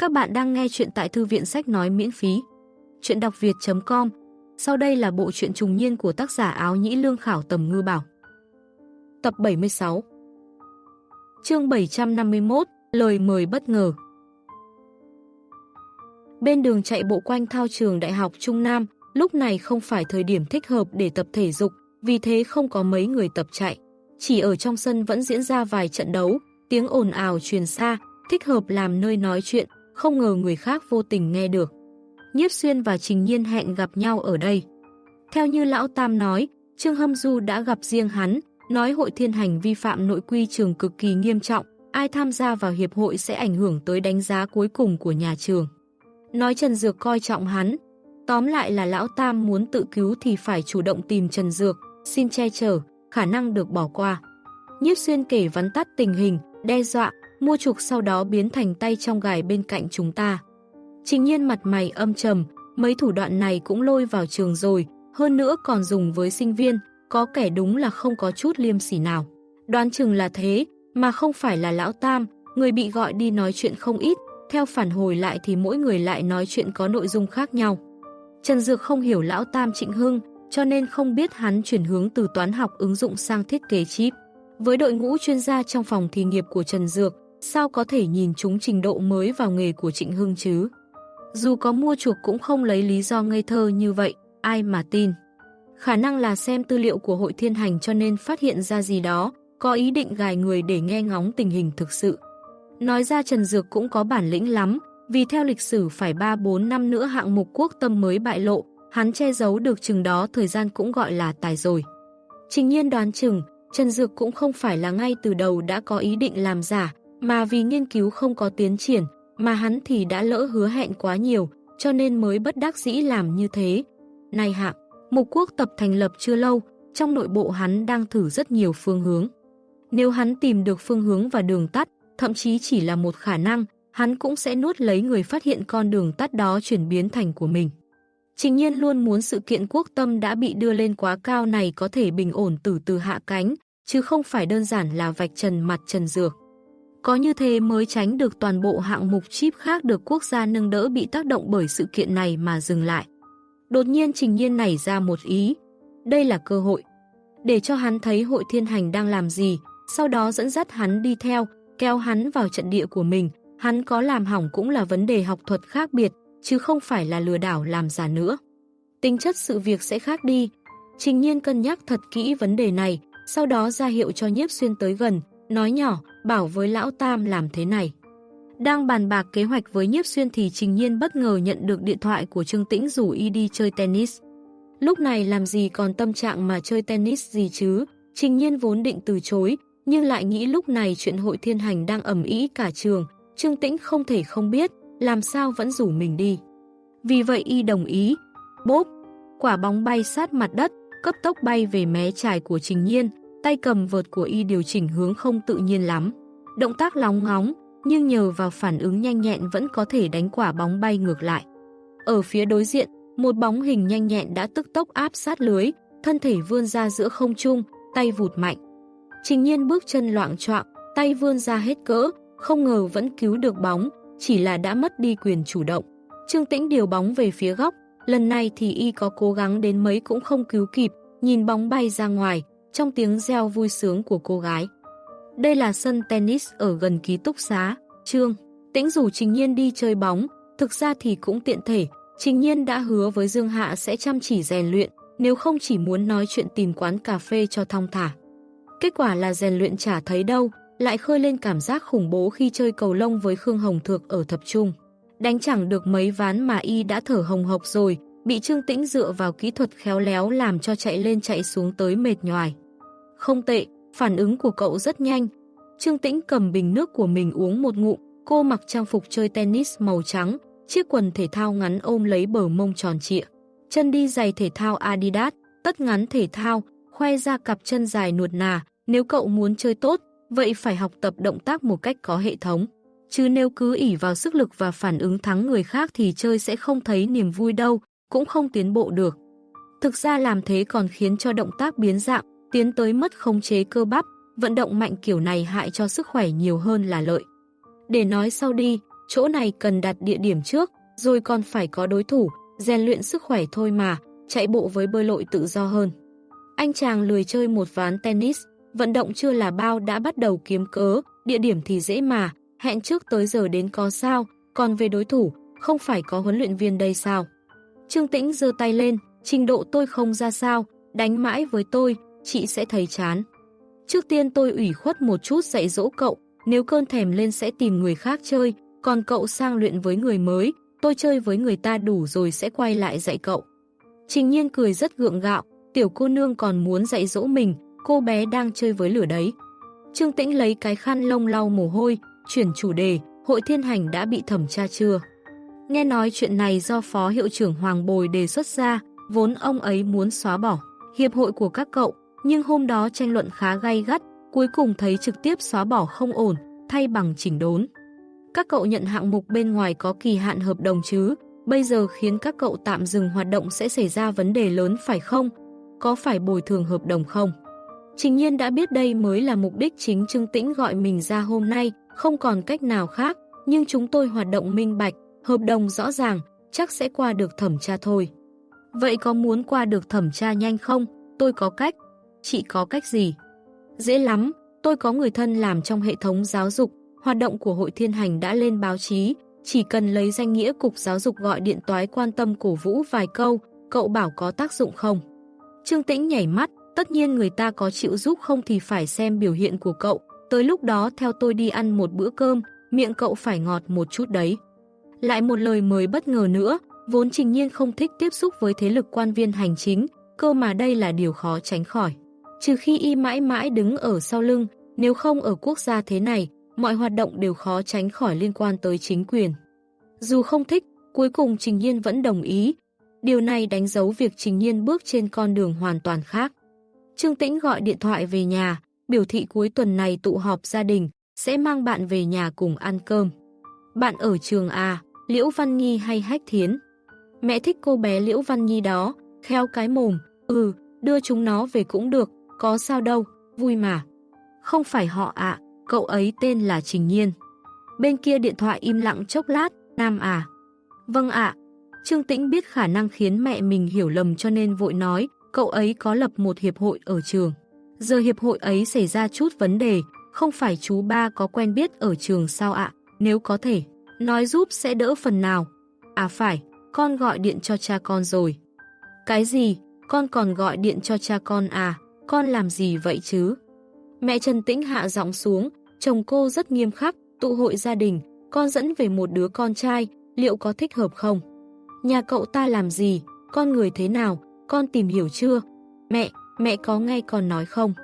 Các bạn đang nghe chuyện tại thư viện sách nói miễn phí. Chuyện đọc việt.com Sau đây là bộ truyện trùng niên của tác giả áo nhĩ lương khảo tầm ngư bảo. Tập 76 Chương 751 Lời mời bất ngờ Bên đường chạy bộ quanh thao trường Đại học Trung Nam, lúc này không phải thời điểm thích hợp để tập thể dục, vì thế không có mấy người tập chạy. Chỉ ở trong sân vẫn diễn ra vài trận đấu, tiếng ồn ào truyền xa, thích hợp làm nơi nói chuyện, không ngờ người khác vô tình nghe được. Nhiếp Xuyên và Trình Nhiên hẹn gặp nhau ở đây. Theo như Lão Tam nói, Trương Hâm Du đã gặp riêng hắn, nói hội thiên hành vi phạm nội quy trường cực kỳ nghiêm trọng, ai tham gia vào hiệp hội sẽ ảnh hưởng tới đánh giá cuối cùng của nhà trường. Nói Trần Dược coi trọng hắn, tóm lại là Lão Tam muốn tự cứu thì phải chủ động tìm Trần Dược, xin che chở, khả năng được bỏ qua. Nhiếp Xuyên kể vắn tắt tình hình, đe dọa, mua chuộc sau đó biến thành tay trong gài bên cạnh chúng ta. Trình nhiên mặt mày âm trầm, mấy thủ đoạn này cũng lôi vào trường rồi, hơn nữa còn dùng với sinh viên, có kẻ đúng là không có chút liêm sỉ nào. Đoán chừng là thế, mà không phải là lão tam, người bị gọi đi nói chuyện không ít, theo phản hồi lại thì mỗi người lại nói chuyện có nội dung khác nhau. Trần Dược không hiểu lão tam Trịnh Hưng, cho nên không biết hắn chuyển hướng từ toán học ứng dụng sang thiết kế chip. Với đội ngũ chuyên gia trong phòng thí nghiệp của Trần Dược, sao có thể nhìn chúng trình độ mới vào nghề của Trịnh Hưng chứ? Dù có mua chuộc cũng không lấy lý do ngây thơ như vậy, ai mà tin. Khả năng là xem tư liệu của hội thiên hành cho nên phát hiện ra gì đó, có ý định gài người để nghe ngóng tình hình thực sự. Nói ra Trần Dược cũng có bản lĩnh lắm, vì theo lịch sử phải 3-4 năm nữa hạng mục quốc tâm mới bại lộ, hắn che giấu được chừng đó thời gian cũng gọi là tài rồi. Trình nhiên đoán chừng, Trần Dược cũng không phải là ngay từ đầu đã có ý định làm giả, mà vì nghiên cứu không có tiến triển, mà hắn thì đã lỡ hứa hẹn quá nhiều, cho nên mới bất đắc dĩ làm như thế. Này hạ, Mục Quốc tập thành lập chưa lâu, trong nội bộ hắn đang thử rất nhiều phương hướng. Nếu hắn tìm được phương hướng và đường tắt, thậm chí chỉ là một khả năng, hắn cũng sẽ nuốt lấy người phát hiện con đường tắt đó chuyển biến thành của mình. Trình nhiên luôn muốn sự kiện quốc tâm đã bị đưa lên quá cao này có thể bình ổn từ từ hạ cánh, chứ không phải đơn giản là vạch trần mặt trần dược. Có như thế mới tránh được toàn bộ hạng mục chip khác được quốc gia nâng đỡ bị tác động bởi sự kiện này mà dừng lại. Đột nhiên Trình Nhiên nảy ra một ý. Đây là cơ hội. Để cho hắn thấy hội thiên hành đang làm gì, sau đó dẫn dắt hắn đi theo, kéo hắn vào trận địa của mình. Hắn có làm hỏng cũng là vấn đề học thuật khác biệt, chứ không phải là lừa đảo làm giả nữa. Tính chất sự việc sẽ khác đi. Trình Nhiên cân nhắc thật kỹ vấn đề này, sau đó ra hiệu cho nhiếp xuyên tới gần, nói nhỏ, bảo với lão Tam làm thế này. Đang bàn bạc kế hoạch với nhiếp xuyên thì Trình Nhiên bất ngờ nhận được điện thoại của Trương Tĩnh rủ y đi chơi tennis. Lúc này làm gì còn tâm trạng mà chơi tennis gì chứ, Trình Nhiên vốn định từ chối, nhưng lại nghĩ lúc này chuyện hội thiên hành đang ẩm ý cả trường, Trương Tĩnh không thể không biết, làm sao vẫn rủ mình đi. Vì vậy y đồng ý, bốp, quả bóng bay sát mặt đất, cấp tốc bay về mé trải của Trình Nhiên, tay cầm vợt của y điều chỉnh hướng không tự nhiên lắm. Động tác lóng ngóng, nhưng nhờ vào phản ứng nhanh nhẹn vẫn có thể đánh quả bóng bay ngược lại. Ở phía đối diện, một bóng hình nhanh nhẹn đã tức tốc áp sát lưới, thân thể vươn ra giữa không trung, tay vụt mạnh. Trình nhiên bước chân loạn trọng, tay vươn ra hết cỡ, không ngờ vẫn cứu được bóng, chỉ là đã mất đi quyền chủ động. Trương Tĩnh điều bóng về phía góc, lần này thì y có cố gắng đến mấy cũng không cứu kịp, nhìn bóng bay ra ngoài, trong tiếng reo vui sướng của cô gái. Đây là sân tennis ở gần ký túc xá, Trương. Tĩnh rủ Trình Nhiên đi chơi bóng, thực ra thì cũng tiện thể, Trình Nhiên đã hứa với Dương Hạ sẽ chăm chỉ rèn luyện, nếu không chỉ muốn nói chuyện tìm quán cà phê cho thong thả. Kết quả là rèn luyện chả thấy đâu, lại khơi lên cảm giác khủng bố khi chơi cầu lông với Khương Hồng Thược ở thập trung. Đánh chẳng được mấy ván mà y đã thở hồng hộc rồi, bị Trương Tĩnh dựa vào kỹ thuật khéo léo làm cho chạy lên chạy xuống tới mệt nhoài. Không tệ, phản ứng của cậu rất nhanh. Trương Tĩnh cầm bình nước của mình uống một ngụm, cô mặc trang phục chơi tennis màu trắng, chiếc quần thể thao ngắn ôm lấy bờ mông tròn trịa. Chân đi giày thể thao Adidas, tất ngắn thể thao, khoe ra cặp chân dài nuột nà, nếu cậu muốn chơi tốt, vậy phải học tập động tác một cách có hệ thống. Chứ nếu cứ ỉ vào sức lực và phản ứng thắng người khác thì chơi sẽ không thấy niềm vui đâu, cũng không tiến bộ được. Thực ra làm thế còn khiến cho động tác biến dạng, tiến tới mất khống chế cơ bắp, vận động mạnh kiểu này hại cho sức khỏe nhiều hơn là lợi. Để nói sau đi, chỗ này cần đặt địa điểm trước, rồi còn phải có đối thủ, rèn luyện sức khỏe thôi mà, chạy bộ với bơi lội tự do hơn. Anh chàng lười chơi một ván tennis, vận động chưa là bao đã bắt đầu kiếm cớ, địa điểm thì dễ mà, hẹn trước tới giờ đến có sao, còn về đối thủ, không phải có huấn luyện viên đây sao. Trương Tĩnh giơ tay lên, trình độ tôi không ra sao, đánh mãi với tôi, chị sẽ thấy chán. Trước tiên tôi ủy khuất một chút dạy dỗ cậu, nếu cơn thèm lên sẽ tìm người khác chơi, còn cậu sang luyện với người mới, tôi chơi với người ta đủ rồi sẽ quay lại dạy cậu. Trình nhiên cười rất gượng gạo, tiểu cô nương còn muốn dạy dỗ mình, cô bé đang chơi với lửa đấy. Trương Tĩnh lấy cái khăn lông lau mồ hôi, chuyển chủ đề, hội thiên hành đã bị thẩm tra chưa? Nghe nói chuyện này do Phó Hiệu trưởng Hoàng Bồi đề xuất ra, vốn ông ấy muốn xóa bỏ hiệp hội của các cậu, nhưng hôm đó tranh luận khá gay gắt, cuối cùng thấy trực tiếp xóa bỏ không ổn, thay bằng chỉnh đốn. Các cậu nhận hạng mục bên ngoài có kỳ hạn hợp đồng chứ, bây giờ khiến các cậu tạm dừng hoạt động sẽ xảy ra vấn đề lớn phải không? Có phải bồi thường hợp đồng không? Trình nhiên đã biết đây mới là mục đích chính Trương Tĩnh gọi mình ra hôm nay, không còn cách nào khác, nhưng chúng tôi hoạt động minh bạch, hợp đồng rõ ràng, chắc sẽ qua được thẩm tra thôi. Vậy có muốn qua được thẩm tra nhanh không? Tôi có cách. Chị có cách gì? Dễ lắm, tôi có người thân làm trong hệ thống giáo dục, hoạt động của hội thiên hành đã lên báo chí, chỉ cần lấy danh nghĩa cục giáo dục gọi điện toái quan tâm cổ vũ vài câu, cậu bảo có tác dụng không? Trương Tĩnh nhảy mắt, tất nhiên người ta có chịu giúp không thì phải xem biểu hiện của cậu, tới lúc đó theo tôi đi ăn một bữa cơm, miệng cậu phải ngọt một chút đấy. Lại một lời mời bất ngờ nữa, vốn trình nhiên không thích tiếp xúc với thế lực quan viên hành chính, cơ mà đây là điều khó tránh khỏi. Trừ khi y mãi mãi đứng ở sau lưng, nếu không ở quốc gia thế này, mọi hoạt động đều khó tránh khỏi liên quan tới chính quyền. Dù không thích, cuối cùng Trình Nhiên vẫn đồng ý. Điều này đánh dấu việc Trình Nhiên bước trên con đường hoàn toàn khác. Trương Tĩnh gọi điện thoại về nhà, biểu thị cuối tuần này tụ họp gia đình, sẽ mang bạn về nhà cùng ăn cơm. Bạn ở trường à, Liễu Văn Nhi hay Hách Thiến? Mẹ thích cô bé Liễu Văn Nhi đó, kheo cái mồm, ừ, đưa chúng nó về cũng được, có sao đâu, vui mà. Không phải họ ạ, cậu ấy tên là Trình Nhiên. Bên kia điện thoại im lặng chốc lát, Nam à. Vâng ạ. Trương Tĩnh biết khả năng khiến mẹ mình hiểu lầm cho nên vội nói, cậu ấy có lập một hiệp hội ở trường. Giờ hiệp hội ấy xảy ra chút vấn đề, không phải chú ba có quen biết ở trường sao ạ, nếu có thể, nói giúp sẽ đỡ phần nào. À phải, con gọi điện cho cha con rồi. Cái gì? Con còn gọi điện cho cha con à? Con làm gì vậy chứ? Mẹ Trần Tĩnh hạ giọng xuống, chồng cô rất nghiêm khắc, tụ hội gia đình, con dẫn về một đứa con trai, liệu có thích hợp không? Nhà cậu ta làm gì? Con người thế nào? Con tìm hiểu chưa? Mẹ, mẹ có nghe con nói không?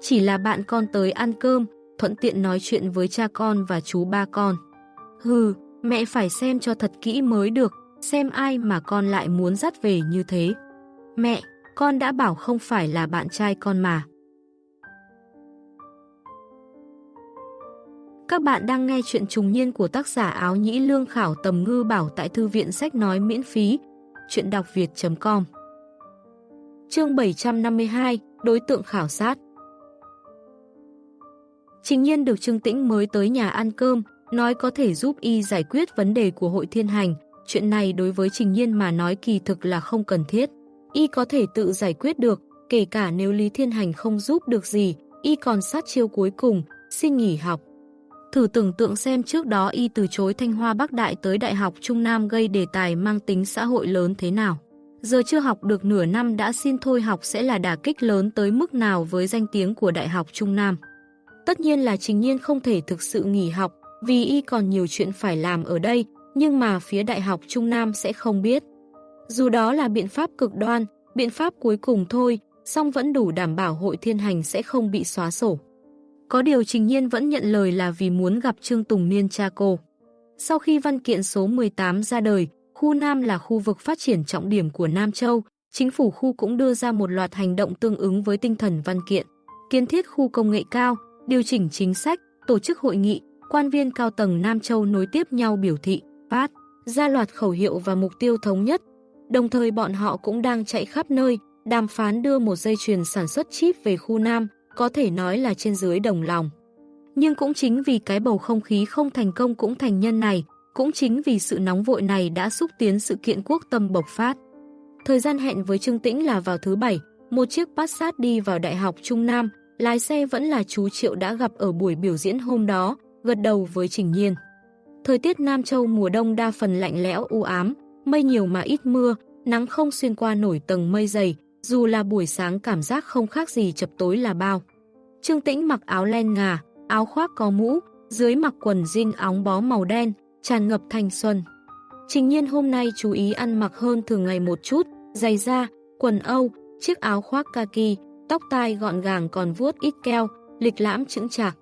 Chỉ là bạn con tới ăn cơm, thuận tiện nói chuyện với cha con và chú ba con. Hừ, mẹ phải xem cho thật kỹ mới được, xem ai mà con lại muốn dắt về như thế. Mẹ, con đã bảo không phải là bạn trai con mà. Các bạn đang nghe chuyện trùng niên của tác giả áo nhĩ lương khảo tầm ngư bảo tại thư viện sách nói miễn phí. Chuyện đọc việt.com Chương 752 Đối tượng khảo sát Trình nhiên được Trương Tĩnh mới tới nhà ăn cơm, nói có thể giúp y giải quyết vấn đề của hội thiên hành. Chuyện này đối với Trình nhiên mà nói kỳ thực là không cần thiết. Y có thể tự giải quyết được, kể cả nếu Lý Thiên Hành không giúp được gì, Y còn sát chiêu cuối cùng, xin nghỉ học. Thử tưởng tượng xem trước đó Y từ chối Thanh Hoa Bắc Đại tới Đại học Trung Nam gây đề tài mang tính xã hội lớn thế nào. Giờ chưa học được nửa năm đã xin thôi học sẽ là đả kích lớn tới mức nào với danh tiếng của Đại học Trung Nam. Tất nhiên là Trình Nhiên không thể thực sự nghỉ học, vì y còn nhiều chuyện phải làm ở đây, nhưng mà phía Đại học Trung Nam sẽ không biết. Dù đó là biện pháp cực đoan, biện pháp cuối cùng thôi, song vẫn đủ đảm bảo hội thiên hành sẽ không bị xóa sổ. Có điều Trình Nhiên vẫn nhận lời là vì muốn gặp Trương Tùng Niên cha cô. Sau khi văn kiện số 18 ra đời, khu Nam là khu vực phát triển trọng điểm của Nam Châu, chính phủ khu cũng đưa ra một loạt hành động tương ứng với tinh thần văn kiện. Kiến thiết khu công nghệ cao, điều chỉnh chính sách, tổ chức hội nghị, quan viên cao tầng Nam Châu nối tiếp nhau biểu thị, phát, ra loạt khẩu hiệu và mục tiêu thống nhất. Đồng thời bọn họ cũng đang chạy khắp nơi, đàm phán đưa một dây chuyền sản xuất chip về khu Nam, có thể nói là trên dưới đồng lòng. Nhưng cũng chính vì cái bầu không khí không thành công cũng thành nhân này, cũng chính vì sự nóng vội này đã xúc tiến sự kiện quốc tâm bộc phát. Thời gian hẹn với Trương Tĩnh là vào thứ Bảy, một chiếc Passat đi vào Đại học Trung Nam, lái xe vẫn là chú Triệu đã gặp ở buổi biểu diễn hôm đó, gật đầu với Trình Nhiên. Thời tiết Nam Châu mùa đông đa phần lạnh lẽo u ám, mây nhiều mà ít mưa, nắng không xuyên qua nổi tầng mây dày, dù là buổi sáng cảm giác không khác gì chập tối là bao. Trương Tĩnh mặc áo len ngà, áo khoác có mũ, dưới mặc quần jean óng bó màu đen, tràn ngập thanh xuân. Trình nhiên hôm nay chú ý ăn mặc hơn thường ngày một chút, giày da, quần âu, chiếc áo khoác kaki, tóc tai gọn gàng còn vuốt ít keo, lịch lãm chững chạc.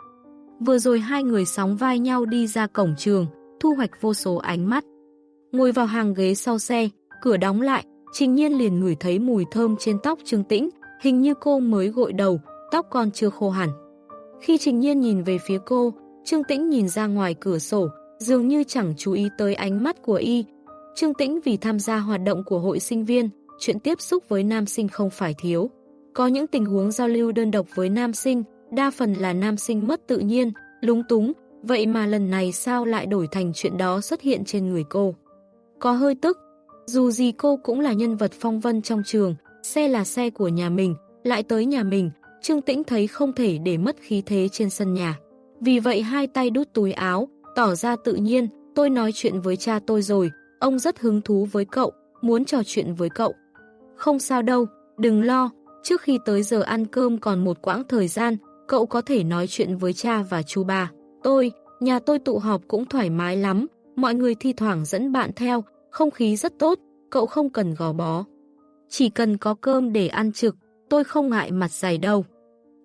Vừa rồi hai người sóng vai nhau đi ra cổng trường, thu hoạch vô số ánh mắt. Ngồi vào hàng ghế sau xe, cửa đóng lại, trình nhiên liền ngửi thấy mùi thơm trên tóc Trương Tĩnh, hình như cô mới gội đầu, tóc còn chưa khô hẳn. Khi trình nhiên nhìn về phía cô, Trương Tĩnh nhìn ra ngoài cửa sổ, dường như chẳng chú ý tới ánh mắt của y. Trương Tĩnh vì tham gia hoạt động của hội sinh viên, chuyện tiếp xúc với nam sinh không phải thiếu. Có những tình huống giao lưu đơn độc với nam sinh, đa phần là nam sinh mất tự nhiên, lúng túng, vậy mà lần này sao lại đổi thành chuyện đó xuất hiện trên người cô. Có hơi tức, dù gì cô cũng là nhân vật phong vân trong trường, xe là xe của nhà mình, lại tới nhà mình, Trương Tĩnh thấy không thể để mất khí thế trên sân nhà. Vì vậy hai tay đút túi áo, tỏ ra tự nhiên, tôi nói chuyện với cha tôi rồi, ông rất hứng thú với cậu, muốn trò chuyện với cậu. Không sao đâu, đừng lo, trước khi tới giờ ăn cơm còn một quãng thời gian, cậu có thể nói chuyện với cha và chú ba. Tôi, nhà tôi tụ họp cũng thoải mái lắm, mọi người thi thoảng dẫn bạn theo, không khí rất tốt, cậu không cần gò bó. Chỉ cần có cơm để ăn trực, tôi không ngại mặt dày đâu.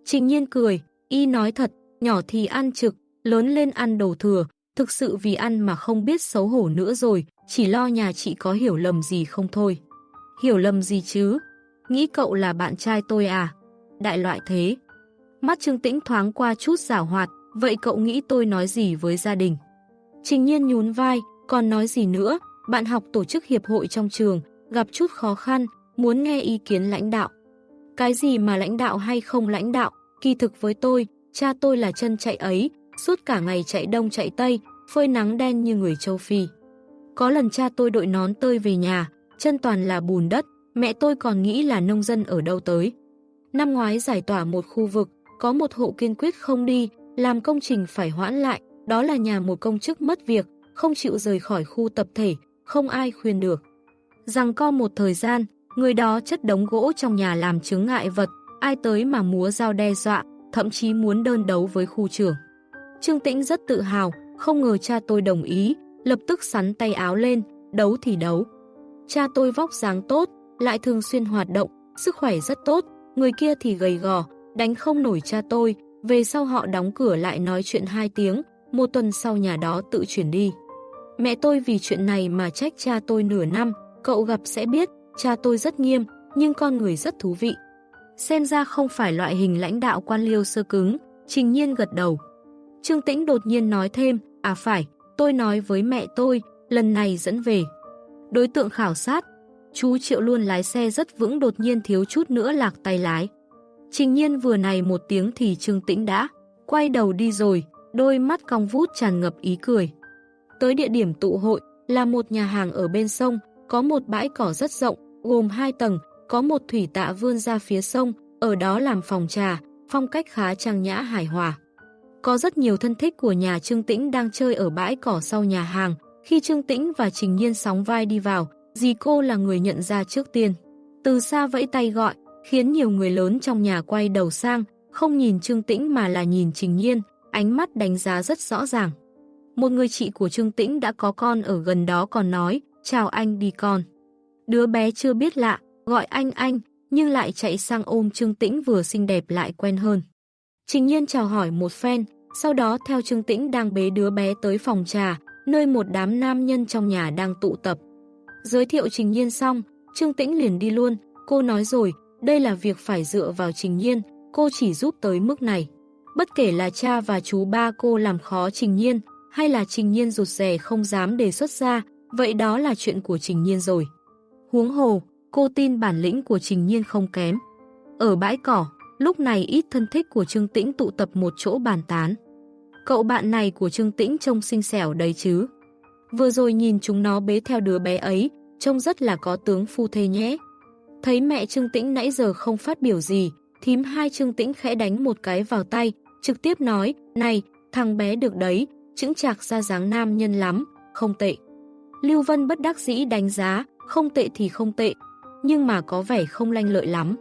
Trình nhiên cười, y nói thật, nhỏ thì ăn trực, lớn lên ăn đồ thừa, thực sự vì ăn mà không biết xấu hổ nữa rồi, chỉ lo nhà chị có hiểu lầm gì không thôi. Hiểu lầm gì chứ? Nghĩ cậu là bạn trai tôi à? Đại loại thế. Mắt Trương Tĩnh thoáng qua chút giả hoạt, vậy cậu nghĩ tôi nói gì với gia đình? Trình nhiên nhún vai, còn nói gì nữa? Bạn học tổ chức hiệp hội trong trường, gặp chút khó khăn, muốn nghe ý kiến lãnh đạo. Cái gì mà lãnh đạo hay không lãnh đạo, kỳ thực với tôi, cha tôi là chân chạy ấy, suốt cả ngày chạy đông chạy tây, phơi nắng đen như người châu Phi. Có lần cha tôi đội nón tơi về nhà, chân toàn là bùn đất, mẹ tôi còn nghĩ là nông dân ở đâu tới. Năm ngoái giải tỏa một khu vực, có một hộ kiên quyết không đi, làm công trình phải hoãn lại, đó là nhà một công chức mất việc, không chịu rời khỏi khu tập thể, không ai khuyên được. Rằng co một thời gian, người đó chất đống gỗ trong nhà làm chứng ngại vật, ai tới mà múa dao đe dọa, thậm chí muốn đơn đấu với khu trưởng. Trương Tĩnh rất tự hào, không ngờ cha tôi đồng ý, lập tức sắn tay áo lên, đấu thì đấu. Cha tôi vóc dáng tốt, lại thường xuyên hoạt động, sức khỏe rất tốt, người kia thì gầy gò, đánh không nổi cha tôi, về sau họ đóng cửa lại nói chuyện hai tiếng, một tuần sau nhà đó tự chuyển đi. Mẹ tôi vì chuyện này mà trách cha tôi nửa năm, cậu gặp sẽ biết, cha tôi rất nghiêm, nhưng con người rất thú vị. Xem ra không phải loại hình lãnh đạo quan liêu sơ cứng, trình nhiên gật đầu. Trương Tĩnh đột nhiên nói thêm, à phải, tôi nói với mẹ tôi, lần này dẫn về. Đối tượng khảo sát, chú Triệu luôn lái xe rất vững đột nhiên thiếu chút nữa lạc tay lái. Trình nhiên vừa này một tiếng thì Trương Tĩnh đã quay đầu đi rồi, đôi mắt cong vút tràn ngập ý cười. Tới địa điểm tụ hội là một nhà hàng ở bên sông, có một bãi cỏ rất rộng, gồm hai tầng, có một thủy tạ vươn ra phía sông, ở đó làm phòng trà, phong cách khá trang nhã hài hòa. Có rất nhiều thân thích của nhà Trương Tĩnh đang chơi ở bãi cỏ sau nhà hàng. Khi Trương Tĩnh và Trình Nhiên sóng vai đi vào, dì cô là người nhận ra trước tiên. Từ xa vẫy tay gọi, khiến nhiều người lớn trong nhà quay đầu sang, không nhìn Trương Tĩnh mà là nhìn Trình Nhiên, ánh mắt đánh giá rất rõ ràng. Một người chị của Trương Tĩnh đã có con ở gần đó còn nói, chào anh đi con. Đứa bé chưa biết lạ, gọi anh anh, nhưng lại chạy sang ôm Trương Tĩnh vừa xinh đẹp lại quen hơn. Trình nhiên chào hỏi một phen, sau đó theo Trương Tĩnh đang bế đứa bé tới phòng trà, nơi một đám nam nhân trong nhà đang tụ tập. Giới thiệu Trình Nhiên xong, Trương Tĩnh liền đi luôn, cô nói rồi, đây là việc phải dựa vào Trình Nhiên, cô chỉ giúp tới mức này. Bất kể là cha và chú ba cô làm khó Trình Nhiên, hay là Trình Nhiên rụt rè không dám đề xuất ra, vậy đó là chuyện của Trình Nhiên rồi. Huống hồ, cô tin bản lĩnh của Trình Nhiên không kém. Ở bãi cỏ, lúc này ít thân thích của Trương Tĩnh tụ tập một chỗ bàn tán. Cậu bạn này của Trương Tĩnh trông xinh xẻo đấy chứ. Vừa rồi nhìn chúng nó bế theo đứa bé ấy, trông rất là có tướng phu thê nhé. Thấy mẹ Trương Tĩnh nãy giờ không phát biểu gì, thím hai Trương Tĩnh khẽ đánh một cái vào tay, trực tiếp nói, này, thằng bé được đấy, chững chạc ra dáng nam nhân lắm, không tệ. Lưu Vân bất đắc dĩ đánh giá, không tệ thì không tệ, nhưng mà có vẻ không lanh lợi lắm.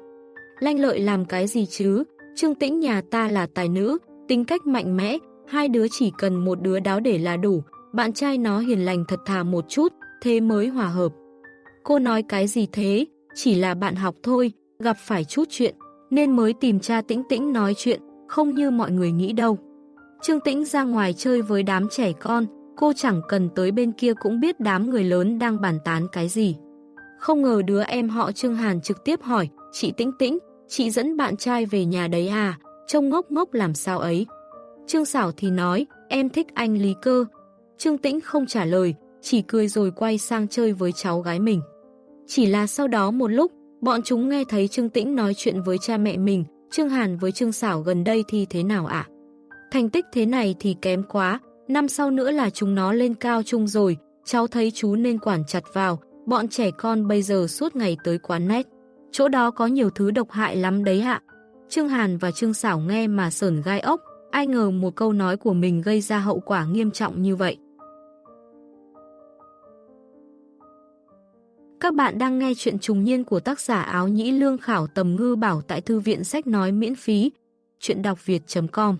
Lanh lợi làm cái gì chứ? Trương Tĩnh nhà ta là tài nữ, tính cách mạnh mẽ, hai đứa chỉ cần một đứa đáo để là đủ, bạn trai nó hiền lành thật thà một chút, thế mới hòa hợp. Cô nói cái gì thế? Chỉ là bạn học thôi, gặp phải chút chuyện, nên mới tìm cha Tĩnh Tĩnh nói chuyện, không như mọi người nghĩ đâu. Trương Tĩnh ra ngoài chơi với đám trẻ con, cô chẳng cần tới bên kia cũng biết đám người lớn đang bàn tán cái gì. Không ngờ đứa em họ Trương Hàn trực tiếp hỏi, chị Tĩnh Tĩnh, chị dẫn bạn trai về nhà đấy à, trông ngốc ngốc làm sao ấy. Trương Sảo thì nói, em thích anh Lý Cơ. Trương Tĩnh không trả lời, chỉ cười rồi quay sang chơi với cháu gái mình. Chỉ là sau đó một lúc, bọn chúng nghe thấy Trương Tĩnh nói chuyện với cha mẹ mình, Trương Hàn với Trương Sảo gần đây thì thế nào ạ? Thành tích thế này thì kém quá, năm sau nữa là chúng nó lên cao chung rồi, cháu thấy chú nên quản chặt vào, bọn trẻ con bây giờ suốt ngày tới quán nét. Chỗ đó có nhiều thứ độc hại lắm đấy ạ. Trương Hàn và Trương Sảo nghe mà sờn gai ốc, ai ngờ một câu nói của mình gây ra hậu quả nghiêm trọng như vậy. Các bạn đang nghe chuyện trùng niên của tác giả áo nhĩ lương khảo tầm ngư bảo tại thư viện sách nói miễn phí. Chuyện đọc việt.com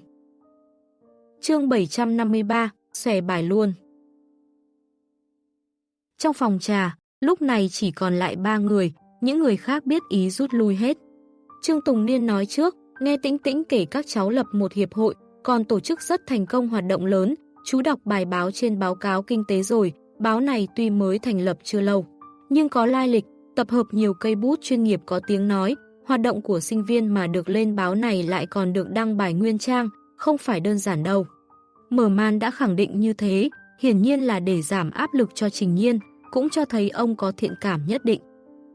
Chương 753, xòe bài luôn Trong phòng trà, lúc này chỉ còn lại ba người, những người khác biết ý rút lui hết. Trương Tùng Niên nói trước, nghe tĩnh tĩnh kể các cháu lập một hiệp hội, còn tổ chức rất thành công hoạt động lớn, chú đọc bài báo trên báo cáo kinh tế rồi, báo này tuy mới thành lập chưa lâu nhưng có lai lịch, tập hợp nhiều cây bút chuyên nghiệp có tiếng nói, hoạt động của sinh viên mà được lên báo này lại còn được đăng bài nguyên trang, không phải đơn giản đâu. Mở màn đã khẳng định như thế, hiển nhiên là để giảm áp lực cho Trình Nhiên, cũng cho thấy ông có thiện cảm nhất định.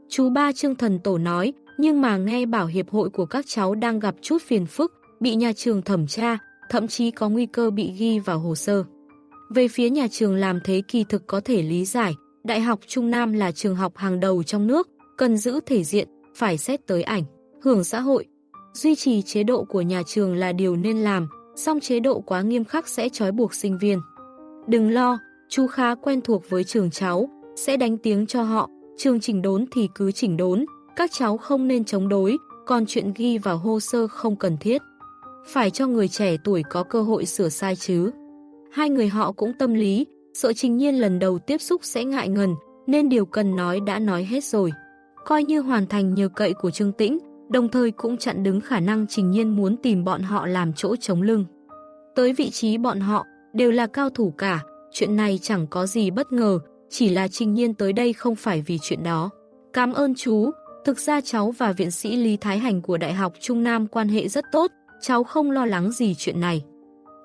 Chú ba Trương Thần Tổ nói, nhưng mà nghe bảo hiệp hội của các cháu đang gặp chút phiền phức, bị nhà trường thẩm tra, thậm chí có nguy cơ bị ghi vào hồ sơ. Về phía nhà trường làm thế kỳ thực có thể lý giải, Đại học Trung Nam là trường học hàng đầu trong nước, cần giữ thể diện, phải xét tới ảnh, hưởng xã hội. Duy trì chế độ của nhà trường là điều nên làm, song chế độ quá nghiêm khắc sẽ trói buộc sinh viên. Đừng lo, chú khá quen thuộc với trường cháu, sẽ đánh tiếng cho họ, trường chỉnh đốn thì cứ chỉnh đốn, các cháu không nên chống đối, còn chuyện ghi vào hồ sơ không cần thiết. Phải cho người trẻ tuổi có cơ hội sửa sai chứ. Hai người họ cũng tâm lý, Sợ Trình Nhiên lần đầu tiếp xúc sẽ ngại ngần, nên điều cần nói đã nói hết rồi. Coi như hoàn thành nhờ cậy của Trương Tĩnh, đồng thời cũng chặn đứng khả năng Trình Nhiên muốn tìm bọn họ làm chỗ chống lưng. Tới vị trí bọn họ, đều là cao thủ cả, chuyện này chẳng có gì bất ngờ, chỉ là Trình Nhiên tới đây không phải vì chuyện đó. Cảm ơn chú, thực ra cháu và viện sĩ Lý Thái Hành của Đại học Trung Nam quan hệ rất tốt, cháu không lo lắng gì chuyện này.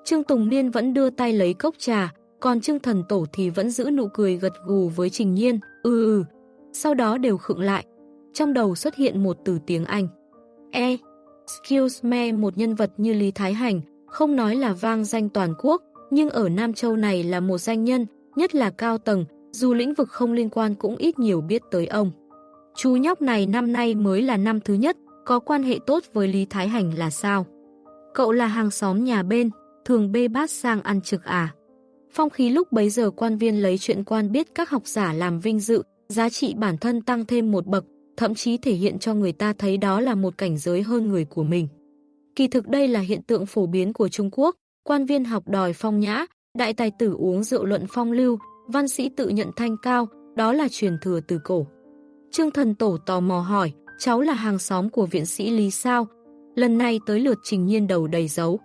Trương Tùng Niên vẫn đưa tay lấy cốc trà, còn Trương Thần Tổ thì vẫn giữ nụ cười gật gù với Trình Nhiên, ừ ừ, sau đó đều khựng lại. Trong đầu xuất hiện một từ tiếng Anh. E, excuse me một nhân vật như Lý Thái Hành, không nói là vang danh toàn quốc, nhưng ở Nam Châu này là một danh nhân, nhất là cao tầng, dù lĩnh vực không liên quan cũng ít nhiều biết tới ông. Chú nhóc này năm nay mới là năm thứ nhất, có quan hệ tốt với Lý Thái Hành là sao? Cậu là hàng xóm nhà bên, thường bê bát sang ăn trực à? Phong khí lúc bấy giờ quan viên lấy chuyện quan biết các học giả làm vinh dự, giá trị bản thân tăng thêm một bậc, thậm chí thể hiện cho người ta thấy đó là một cảnh giới hơn người của mình. Kỳ thực đây là hiện tượng phổ biến của Trung Quốc, quan viên học đòi phong nhã, đại tài tử uống rượu luận phong lưu, văn sĩ tự nhận thanh cao, đó là truyền thừa từ cổ. Trương Thần Tổ tò mò hỏi, cháu là hàng xóm của viện sĩ Lý sao? Lần này tới lượt trình nhiên đầu đầy dấu.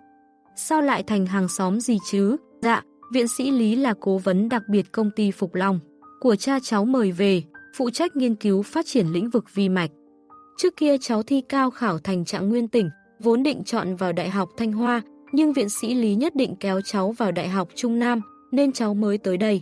Sao lại thành hàng xóm gì chứ? Dạ, Viện sĩ Lý là cố vấn đặc biệt công ty Phục Long, của cha cháu mời về, phụ trách nghiên cứu phát triển lĩnh vực vi mạch. Trước kia cháu thi cao khảo thành trạng nguyên tỉnh, vốn định chọn vào Đại học Thanh Hoa, nhưng viện sĩ Lý nhất định kéo cháu vào Đại học Trung Nam, nên cháu mới tới đây.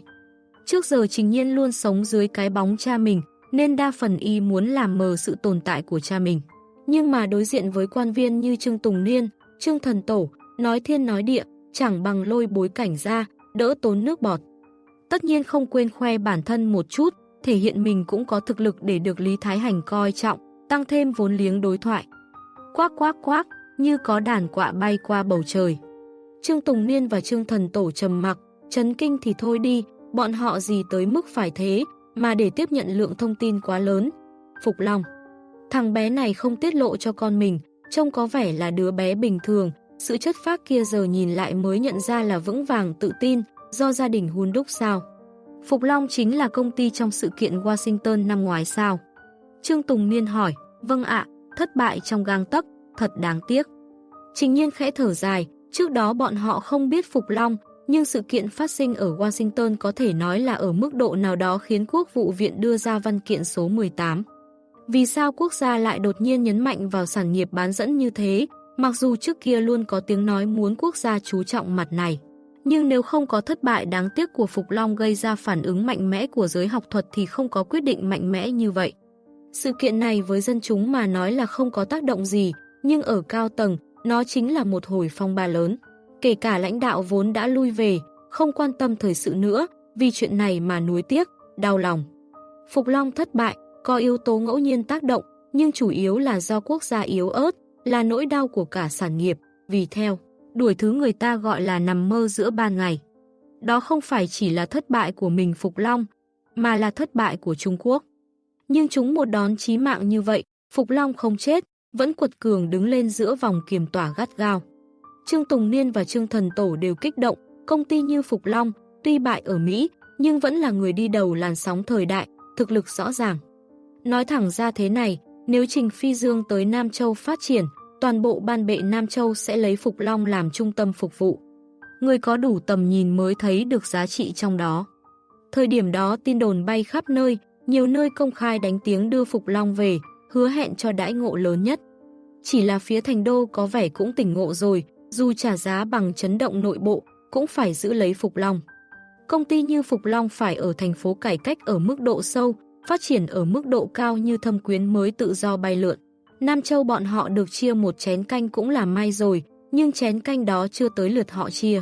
Trước giờ Trình Nhiên luôn sống dưới cái bóng cha mình, nên đa phần y muốn làm mờ sự tồn tại của cha mình. Nhưng mà đối diện với quan viên như Trương Tùng Niên, Trương Thần Tổ, nói thiên nói địa, chẳng bằng lôi bối cảnh ra, đỡ tốn nước bọt. tất nhiên không quên khoe bản thân một chút, thể hiện mình cũng có thực lực để được Lý Thái Hành coi trọng, tăng thêm vốn liếng đối thoại. Quác quác quác, như có đàn quạ bay qua bầu trời. Trương Tùng Niên và Trương Thần Tổ trầm mặc, chấn kinh thì thôi đi, bọn họ gì tới mức phải thế, mà để tiếp nhận lượng thông tin quá lớn. Phục lòng, Thằng bé này không tiết lộ cho con mình, trông có vẻ là đứa bé bình thường, sự chất phác kia giờ nhìn lại mới nhận ra là vững vàng tự tin, do gia đình hun đúc sao. Phục Long chính là công ty trong sự kiện Washington năm ngoái sao? Trương Tùng Niên hỏi, vâng ạ, thất bại trong gang tấc, thật đáng tiếc. Trình nhiên khẽ thở dài, trước đó bọn họ không biết Phục Long, nhưng sự kiện phát sinh ở Washington có thể nói là ở mức độ nào đó khiến Quốc vụ viện đưa ra văn kiện số 18. Vì sao quốc gia lại đột nhiên nhấn mạnh vào sản nghiệp bán dẫn như thế, mặc dù trước kia luôn có tiếng nói muốn quốc gia chú trọng mặt này. Nhưng nếu không có thất bại đáng tiếc của Phục Long gây ra phản ứng mạnh mẽ của giới học thuật thì không có quyết định mạnh mẽ như vậy. Sự kiện này với dân chúng mà nói là không có tác động gì, nhưng ở cao tầng, nó chính là một hồi phong ba lớn. Kể cả lãnh đạo vốn đã lui về, không quan tâm thời sự nữa, vì chuyện này mà nuối tiếc, đau lòng. Phục Long thất bại, có yếu tố ngẫu nhiên tác động, nhưng chủ yếu là do quốc gia yếu ớt, là nỗi đau của cả sản nghiệp, vì theo, đuổi thứ người ta gọi là nằm mơ giữa ban ngày. Đó không phải chỉ là thất bại của mình Phục Long, mà là thất bại của Trung Quốc. Nhưng chúng một đón chí mạng như vậy, Phục Long không chết, vẫn quật cường đứng lên giữa vòng kiềm tỏa gắt gao. Trương Tùng Niên và Trương Thần Tổ đều kích động, công ty như Phục Long, tuy bại ở Mỹ, nhưng vẫn là người đi đầu làn sóng thời đại, thực lực rõ ràng. Nói thẳng ra thế này, nếu Trình Phi Dương tới Nam Châu phát triển, toàn bộ ban bệ Nam Châu sẽ lấy Phục Long làm trung tâm phục vụ. Người có đủ tầm nhìn mới thấy được giá trị trong đó. Thời điểm đó tin đồn bay khắp nơi, nhiều nơi công khai đánh tiếng đưa Phục Long về, hứa hẹn cho đãi ngộ lớn nhất. Chỉ là phía thành đô có vẻ cũng tỉnh ngộ rồi, dù trả giá bằng chấn động nội bộ, cũng phải giữ lấy Phục Long. Công ty như Phục Long phải ở thành phố cải cách ở mức độ sâu, phát triển ở mức độ cao như thâm quyến mới tự do bay lượn. Nam Châu bọn họ được chia một chén canh cũng là may rồi, nhưng chén canh đó chưa tới lượt họ chia.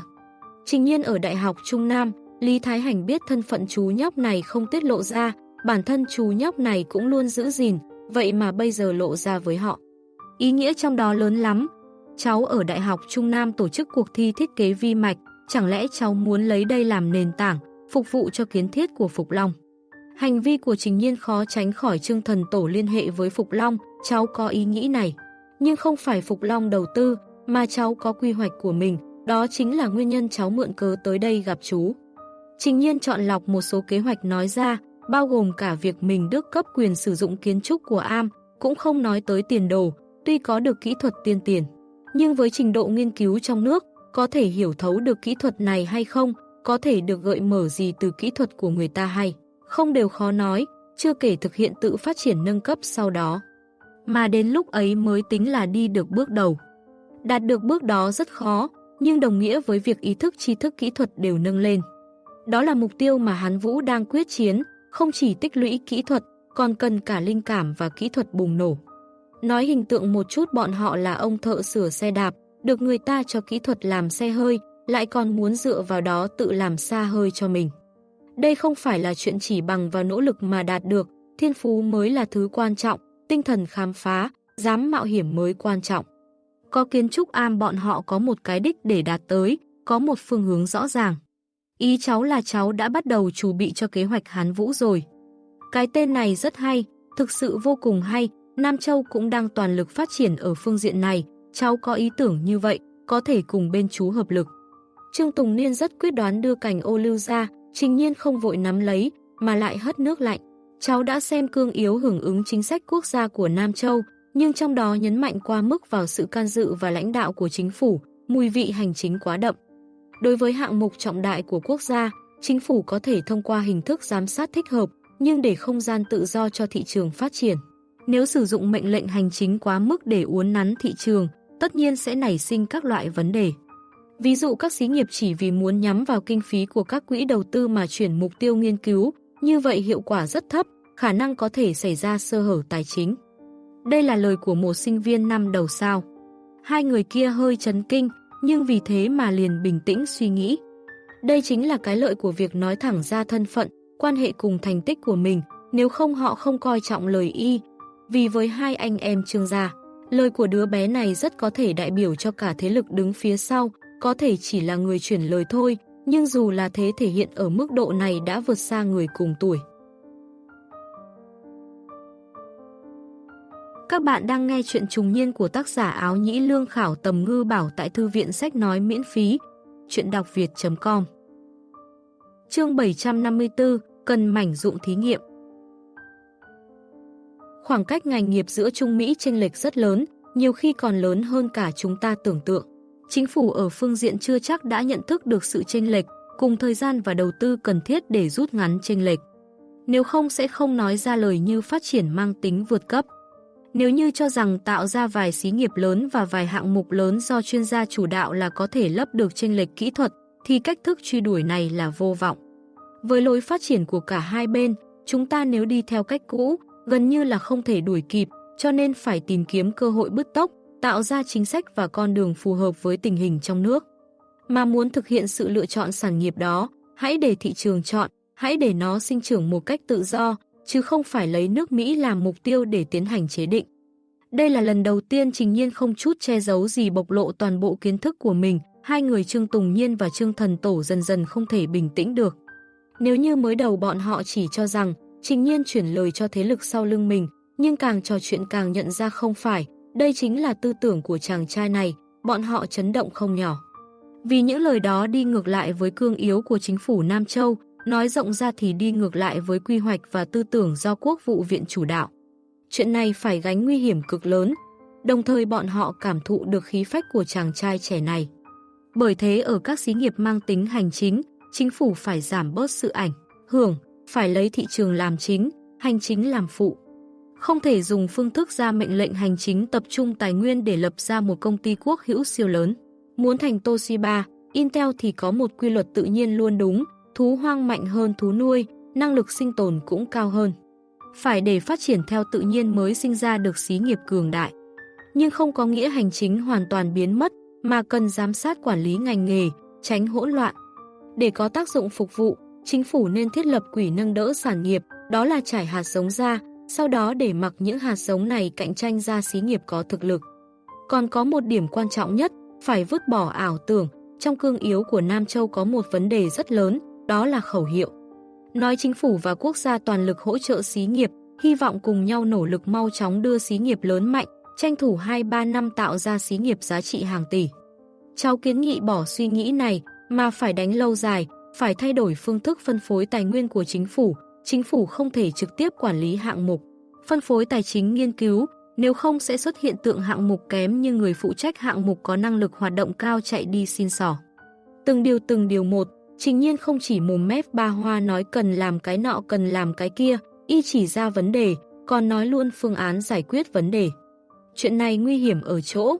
Trình nhiên ở Đại học Trung Nam, Lý Thái Hành biết thân phận chú nhóc này không tiết lộ ra, bản thân chú nhóc này cũng luôn giữ gìn, vậy mà bây giờ lộ ra với họ. Ý nghĩa trong đó lớn lắm. Cháu ở Đại học Trung Nam tổ chức cuộc thi thiết kế vi mạch, chẳng lẽ cháu muốn lấy đây làm nền tảng, phục vụ cho kiến thiết của Phục Long. Hành vi của Trình Nhiên khó tránh khỏi Trương Thần Tổ liên hệ với Phục Long, cháu có ý nghĩ này. Nhưng không phải Phục Long đầu tư, mà cháu có quy hoạch của mình, đó chính là nguyên nhân cháu mượn cớ tới đây gặp chú. Trình Nhiên chọn lọc một số kế hoạch nói ra, bao gồm cả việc mình được cấp quyền sử dụng kiến trúc của AM, cũng không nói tới tiền đồ, tuy có được kỹ thuật tiên tiền. Nhưng với trình độ nghiên cứu trong nước, có thể hiểu thấu được kỹ thuật này hay không, có thể được gợi mở gì từ kỹ thuật của người ta hay, không đều khó nói, chưa kể thực hiện tự phát triển nâng cấp sau đó. Mà đến lúc ấy mới tính là đi được bước đầu. Đạt được bước đó rất khó, nhưng đồng nghĩa với việc ý thức tri thức kỹ thuật đều nâng lên. Đó là mục tiêu mà Hán Vũ đang quyết chiến, không chỉ tích lũy kỹ thuật, còn cần cả linh cảm và kỹ thuật bùng nổ. Nói hình tượng một chút bọn họ là ông thợ sửa xe đạp, được người ta cho kỹ thuật làm xe hơi, lại còn muốn dựa vào đó tự làm xa hơi cho mình. Đây không phải là chuyện chỉ bằng vào nỗ lực mà đạt được, thiên phú mới là thứ quan trọng, tinh thần khám phá, dám mạo hiểm mới quan trọng. Có kiến trúc am bọn họ có một cái đích để đạt tới, có một phương hướng rõ ràng. Ý cháu là cháu đã bắt đầu chuẩn bị cho kế hoạch Hán Vũ rồi. Cái tên này rất hay, thực sự vô cùng hay, Nam Châu cũng đang toàn lực phát triển ở phương diện này, cháu có ý tưởng như vậy, có thể cùng bên chú hợp lực. Trương Tùng Niên rất quyết đoán đưa cành ô lưu ra, trình nhiên không vội nắm lấy, mà lại hất nước lạnh. Cháu đã xem cương yếu hưởng ứng chính sách quốc gia của Nam Châu, nhưng trong đó nhấn mạnh qua mức vào sự can dự và lãnh đạo của chính phủ, mùi vị hành chính quá đậm. Đối với hạng mục trọng đại của quốc gia, chính phủ có thể thông qua hình thức giám sát thích hợp, nhưng để không gian tự do cho thị trường phát triển. Nếu sử dụng mệnh lệnh hành chính quá mức để uốn nắn thị trường, tất nhiên sẽ nảy sinh các loại vấn đề. Ví dụ các xí nghiệp chỉ vì muốn nhắm vào kinh phí của các quỹ đầu tư mà chuyển mục tiêu nghiên cứu, như vậy hiệu quả rất thấp, khả năng có thể xảy ra sơ hở tài chính. Đây là lời của một sinh viên năm đầu sao. Hai người kia hơi chấn kinh, nhưng vì thế mà liền bình tĩnh suy nghĩ. Đây chính là cái lợi của việc nói thẳng ra thân phận, quan hệ cùng thành tích của mình, nếu không họ không coi trọng lời y. Vì với hai anh em trương gia, lời của đứa bé này rất có thể đại biểu cho cả thế lực đứng phía sau, có thể chỉ là người chuyển lời thôi, nhưng dù là thế thể hiện ở mức độ này đã vượt xa người cùng tuổi. Các bạn đang nghe chuyện trùng niên của tác giả áo nhĩ lương khảo tầm ngư bảo tại thư viện sách nói miễn phí. Chuyện đọc việt.com Chương 754 Cần mảnh dụng thí nghiệm Khoảng cách ngành nghiệp giữa Trung Mỹ chênh lệch rất lớn, nhiều khi còn lớn hơn cả chúng ta tưởng tượng. Chính phủ ở phương diện chưa chắc đã nhận thức được sự chênh lệch, cùng thời gian và đầu tư cần thiết để rút ngắn chênh lệch. Nếu không sẽ không nói ra lời như phát triển mang tính vượt cấp. Nếu như cho rằng tạo ra vài xí nghiệp lớn và vài hạng mục lớn do chuyên gia chủ đạo là có thể lấp được chênh lệch kỹ thuật, thì cách thức truy đuổi này là vô vọng. Với lối phát triển của cả hai bên, chúng ta nếu đi theo cách cũ, gần như là không thể đuổi kịp, cho nên phải tìm kiếm cơ hội bứt tốc, tạo ra chính sách và con đường phù hợp với tình hình trong nước. Mà muốn thực hiện sự lựa chọn sản nghiệp đó, hãy để thị trường chọn, hãy để nó sinh trưởng một cách tự do, chứ không phải lấy nước Mỹ làm mục tiêu để tiến hành chế định. Đây là lần đầu tiên Trình Nhiên không chút che giấu gì bộc lộ toàn bộ kiến thức của mình, hai người Trương Tùng Nhiên và Trương Thần Tổ dần dần không thể bình tĩnh được. Nếu như mới đầu bọn họ chỉ cho rằng Trình Nhiên chuyển lời cho thế lực sau lưng mình, nhưng càng trò chuyện càng nhận ra không phải, đây chính là tư tưởng của chàng trai này, bọn họ chấn động không nhỏ. Vì những lời đó đi ngược lại với cương yếu của chính phủ Nam Châu, nói rộng ra thì đi ngược lại với quy hoạch và tư tưởng do quốc vụ viện chủ đạo. Chuyện này phải gánh nguy hiểm cực lớn, đồng thời bọn họ cảm thụ được khí phách của chàng trai trẻ này. Bởi thế ở các xí nghiệp mang tính hành chính, chính phủ phải giảm bớt sự ảnh, hưởng, phải lấy thị trường làm chính, hành chính làm phụ. Không thể dùng phương thức ra mệnh lệnh hành chính tập trung tài nguyên để lập ra một công ty quốc hữu siêu lớn. Muốn thành Toshiba, Intel thì có một quy luật tự nhiên luôn đúng, thú hoang mạnh hơn thú nuôi, năng lực sinh tồn cũng cao hơn. Phải để phát triển theo tự nhiên mới sinh ra được xí nghiệp cường đại. Nhưng không có nghĩa hành chính hoàn toàn biến mất, mà cần giám sát quản lý ngành nghề, tránh hỗn loạn. Để có tác dụng phục vụ, chính phủ nên thiết lập quỹ nâng đỡ sản nghiệp, đó là trải hạt giống ra, sau đó để mặc những hạt giống này cạnh tranh ra xí nghiệp có thực lực. Còn có một điểm quan trọng nhất, phải vứt bỏ ảo tưởng, trong cương yếu của Nam Châu có một vấn đề rất lớn, đó là khẩu hiệu. Nói chính phủ và quốc gia toàn lực hỗ trợ xí nghiệp, hy vọng cùng nhau nỗ lực mau chóng đưa xí nghiệp lớn mạnh, tranh thủ 2-3 năm tạo ra xí nghiệp giá trị hàng tỷ. Cháu kiến nghị bỏ suy nghĩ này, mà phải đánh lâu dài, phải thay đổi phương thức phân phối tài nguyên của chính phủ, chính phủ không thể trực tiếp quản lý hạng mục, phân phối tài chính nghiên cứu, nếu không sẽ xuất hiện tượng hạng mục kém như người phụ trách hạng mục có năng lực hoạt động cao chạy đi xin sỏ. Từng điều từng điều một, trình nhiên không chỉ mồm mép ba hoa nói cần làm cái nọ cần làm cái kia, y chỉ ra vấn đề, còn nói luôn phương án giải quyết vấn đề. Chuyện này nguy hiểm ở chỗ.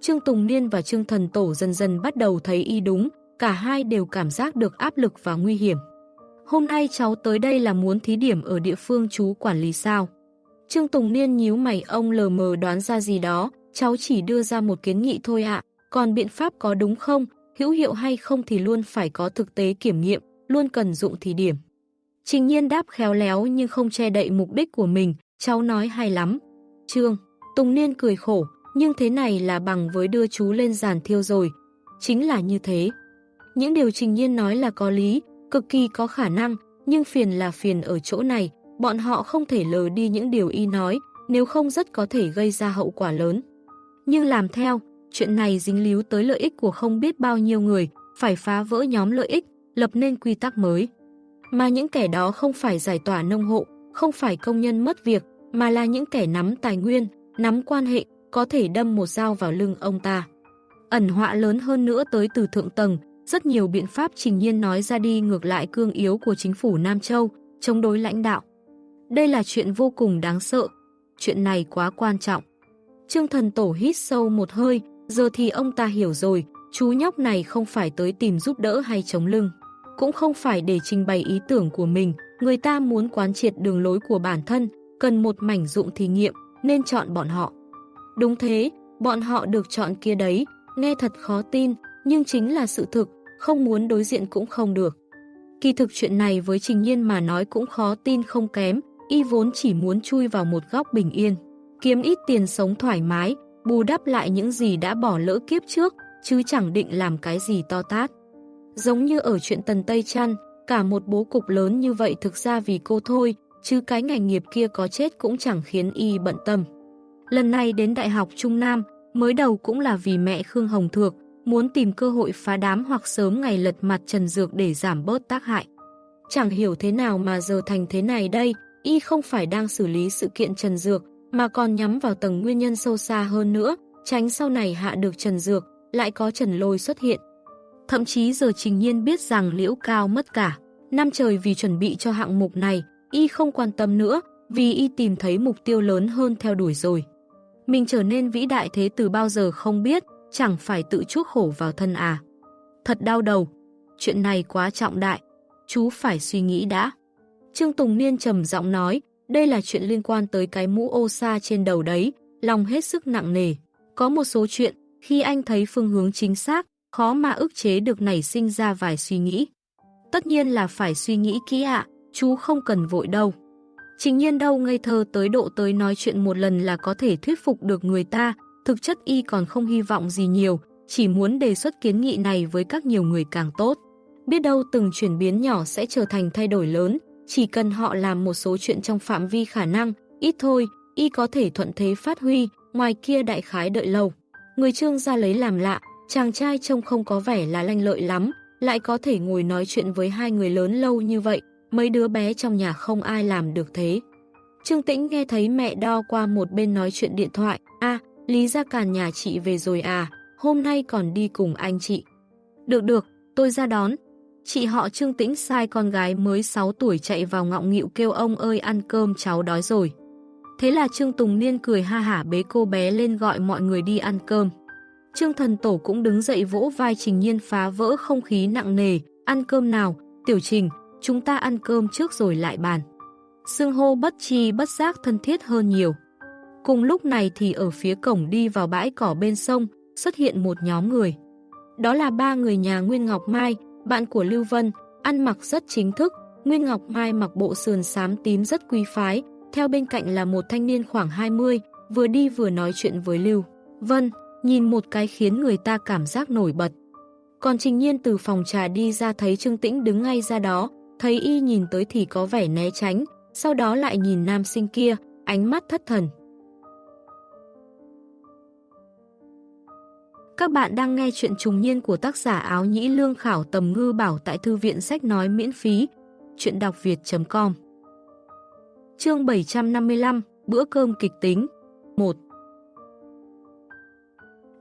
Trương Tùng Niên và Trương Thần Tổ dần dần bắt đầu thấy y đúng, cả hai đều cảm giác được áp lực và nguy hiểm. Hôm nay cháu tới đây là muốn thí điểm ở địa phương chú quản lý sao? Trương Tùng Niên nhíu mày ông lờ mờ đoán ra gì đó, cháu chỉ đưa ra một kiến nghị thôi ạ, còn biện pháp có đúng không, hữu hiệu hay không thì luôn phải có thực tế kiểm nghiệm, luôn cần dụng thí điểm. Trình nhiên đáp khéo léo nhưng không che đậy mục đích của mình, cháu nói hay lắm. Trương, Tùng Niên cười khổ, nhưng thế này là bằng với đưa chú lên giàn thiêu rồi. Chính là như thế. Những điều Trình Nhiên nói là có lý, cực kỳ có khả năng, nhưng phiền là phiền ở chỗ này, bọn họ không thể lờ đi những điều y nói, nếu không rất có thể gây ra hậu quả lớn. Nhưng làm theo, chuyện này dính líu tới lợi ích của không biết bao nhiêu người, phải phá vỡ nhóm lợi ích, lập nên quy tắc mới. Mà những kẻ đó không phải giải tỏa nông hộ, không phải công nhân mất việc, mà là những kẻ nắm tài nguyên, nắm quan hệ, có thể đâm một dao vào lưng ông ta. Ẩn họa lớn hơn nữa tới từ thượng tầng, rất nhiều biện pháp trình nhiên nói ra đi ngược lại cương yếu của chính phủ Nam Châu, chống đối lãnh đạo. Đây là chuyện vô cùng đáng sợ, chuyện này quá quan trọng. Trương thần tổ hít sâu một hơi, giờ thì ông ta hiểu rồi, chú nhóc này không phải tới tìm giúp đỡ hay chống lưng. Cũng không phải để trình bày ý tưởng của mình, người ta muốn quán triệt đường lối của bản thân, cần một mảnh dụng thí nghiệm, nên chọn bọn họ. Đúng thế, bọn họ được chọn kia đấy, nghe thật khó tin, nhưng chính là sự thực, không muốn đối diện cũng không được. Kỳ thực chuyện này với Trình Nhiên mà nói cũng khó tin không kém, y vốn chỉ muốn chui vào một góc bình yên, kiếm ít tiền sống thoải mái, bù đắp lại những gì đã bỏ lỡ kiếp trước, chứ chẳng định làm cái gì to tát. Giống như ở chuyện Tần Tây Trăn, cả một bố cục lớn như vậy thực ra vì cô thôi, chứ cái ngành nghiệp kia có chết cũng chẳng khiến y bận tâm. Lần này đến Đại học Trung Nam, mới đầu cũng là vì mẹ Khương Hồng Thược, muốn tìm cơ hội phá đám hoặc sớm ngày lật mặt Trần Dược để giảm bớt tác hại. Chẳng hiểu thế nào mà giờ thành thế này đây, y không phải đang xử lý sự kiện Trần Dược, mà còn nhắm vào tầng nguyên nhân sâu xa hơn nữa, tránh sau này hạ được Trần Dược, lại có Trần Lôi xuất hiện. Thậm chí giờ Trình Nhiên biết rằng Liễu Cao mất cả. Năm trời vì chuẩn bị cho hạng mục này, y không quan tâm nữa, vì y tìm thấy mục tiêu lớn hơn theo đuổi rồi. Mình trở nên vĩ đại thế từ bao giờ không biết, chẳng phải tự chuốc khổ vào thân à. Thật đau đầu, chuyện này quá trọng đại, chú phải suy nghĩ đã. Trương Tùng Niên trầm giọng nói, đây là chuyện liên quan tới cái mũ ô sa trên đầu đấy, lòng hết sức nặng nề. Có một số chuyện, khi anh thấy phương hướng chính xác, khó mà ức chế được nảy sinh ra vài suy nghĩ. Tất nhiên là phải suy nghĩ kỹ ạ, chú không cần vội đâu. Chính nhiên đâu ngây thơ tới độ tới nói chuyện một lần là có thể thuyết phục được người ta, thực chất y còn không hy vọng gì nhiều, chỉ muốn đề xuất kiến nghị này với các nhiều người càng tốt. Biết đâu từng chuyển biến nhỏ sẽ trở thành thay đổi lớn, chỉ cần họ làm một số chuyện trong phạm vi khả năng, ít thôi, y có thể thuận thế phát huy, ngoài kia đại khái đợi lâu. Người trương ra lấy làm lạ, chàng trai trông không có vẻ là lanh lợi lắm, lại có thể ngồi nói chuyện với hai người lớn lâu như vậy, mấy đứa bé trong nhà không ai làm được thế. Trương Tĩnh nghe thấy mẹ đo qua một bên nói chuyện điện thoại, a Lý Gia Càn nhà chị về rồi à, hôm nay còn đi cùng anh chị. Được được, tôi ra đón. Chị họ Trương Tĩnh sai con gái mới 6 tuổi chạy vào ngọng nghịu kêu ông ơi ăn cơm cháu đói rồi. Thế là Trương Tùng Niên cười ha hả bế cô bé lên gọi mọi người đi ăn cơm. Trương Thần Tổ cũng đứng dậy vỗ vai Trình Nhiên phá vỡ không khí nặng nề, ăn cơm nào, Tiểu Trình, chúng ta ăn cơm trước rồi lại bàn. Sương hô bất chi bất giác thân thiết hơn nhiều. Cùng lúc này thì ở phía cổng đi vào bãi cỏ bên sông, xuất hiện một nhóm người. Đó là ba người nhà Nguyên Ngọc Mai, bạn của Lưu Vân, ăn mặc rất chính thức. Nguyên Ngọc Mai mặc bộ sườn xám tím rất quý phái, theo bên cạnh là một thanh niên khoảng 20, vừa đi vừa nói chuyện với Lưu. Vân, nhìn một cái khiến người ta cảm giác nổi bật. Còn Trình Nhiên từ phòng trà đi ra thấy Trương Tĩnh đứng ngay ra đó, thấy y nhìn tới thì có vẻ né tránh, sau đó lại nhìn nam sinh kia, ánh mắt thất thần. Các bạn đang nghe chuyện trùng niên của tác giả áo nhĩ lương khảo tầm ngư bảo tại thư viện sách nói miễn phí. Chuyện đọc việt.com Chương 755 Bữa cơm kịch tính 1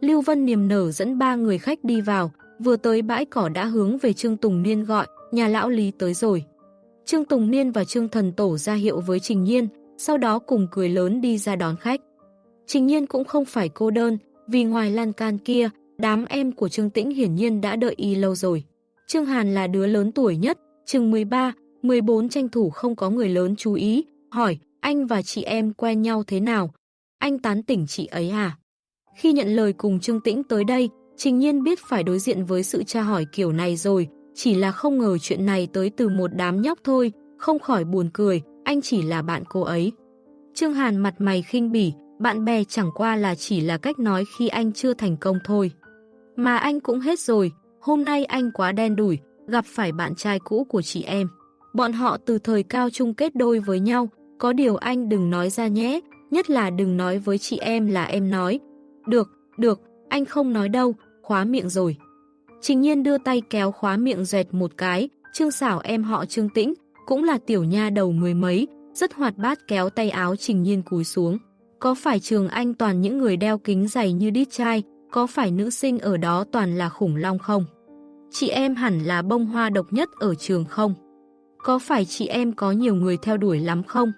Lưu Vân niềm nở dẫn ba người khách đi vào, vừa tới bãi cỏ đã hướng về Trương Tùng Niên gọi, nhà lão Lý tới rồi. Trương Tùng Niên và Trương Thần Tổ ra hiệu với Trình Nhiên, sau đó cùng cười lớn đi ra đón khách. Trình Nhiên cũng không phải cô đơn, vì ngoài lan can kia, đám em của Trương Tĩnh hiển nhiên đã đợi y lâu rồi. Trương Hàn là đứa lớn tuổi nhất, chừng 13, 14 tranh thủ không có người lớn chú ý, hỏi, anh và chị em quen nhau thế nào? Anh tán tỉnh chị ấy à? Khi nhận lời cùng Trương Tĩnh tới đây, Trình Nhiên biết phải đối diện với sự tra hỏi kiểu này rồi, chỉ là không ngờ chuyện này tới từ một đám nhóc thôi, không khỏi buồn cười, anh chỉ là bạn cô ấy. Trương Hàn mặt mày khinh bỉ, bạn bè chẳng qua là chỉ là cách nói khi anh chưa thành công thôi. Mà anh cũng hết rồi, hôm nay anh quá đen đủi, gặp phải bạn trai cũ của chị em. Bọn họ từ thời cao chung kết đôi với nhau, có điều anh đừng nói ra nhé, nhất là đừng nói với chị em là em nói. Được, được, anh không nói đâu, khóa miệng rồi. Trình nhiên đưa tay kéo khóa miệng dẹt một cái, trương xảo em họ trương tĩnh, cũng là tiểu nha đầu mười mấy, rất hoạt bát kéo tay áo trình nhiên cúi xuống. Có phải trường anh toàn những người đeo kính dày như đít trai, có phải nữ sinh ở đó toàn là khủng long không? Chị em hẳn là bông hoa độc nhất ở trường không? Có phải chị em có nhiều người theo đuổi lắm không?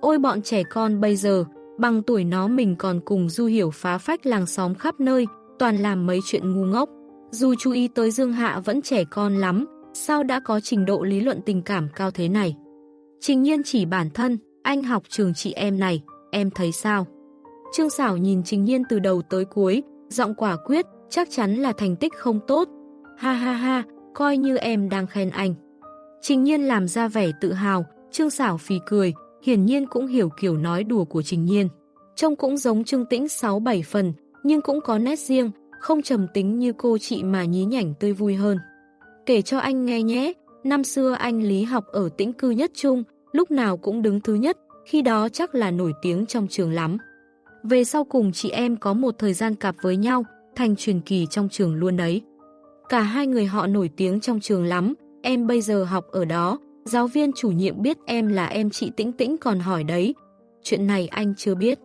Ôi bọn trẻ con bây giờ, bằng tuổi nó mình còn cùng Du Hiểu phá phách làng xóm khắp nơi, toàn làm mấy chuyện ngu ngốc. Dù chú ý tới Dương Hạ vẫn trẻ con lắm, sao đã có trình độ lý luận tình cảm cao thế này? Trình nhiên chỉ bản thân, anh học trường chị em này, em thấy sao? Trương Sảo nhìn Trình Nhiên từ đầu tới cuối, giọng quả quyết, chắc chắn là thành tích không tốt. Ha ha ha, coi như em đang khen anh. Trình nhiên làm ra vẻ tự hào, Trương Sảo phì cười, hiển nhiên cũng hiểu kiểu nói đùa của Trình nhiên. Trông cũng giống Trương Tĩnh 6-7 phần, nhưng cũng có nét riêng, không trầm tính như cô chị mà nhí nhảnh tươi vui hơn. Kể cho anh nghe nhé, năm xưa anh Lý học ở tĩnh cư nhất trung, lúc nào cũng đứng thứ nhất, khi đó chắc là nổi tiếng trong trường lắm. Về sau cùng chị em có một thời gian cặp với nhau, thành truyền kỳ trong trường luôn đấy. Cả hai người họ nổi tiếng trong trường lắm, em bây giờ học ở đó, giáo viên chủ nhiệm biết em là em chị Tĩnh Tĩnh còn hỏi đấy. Chuyện này anh chưa biết.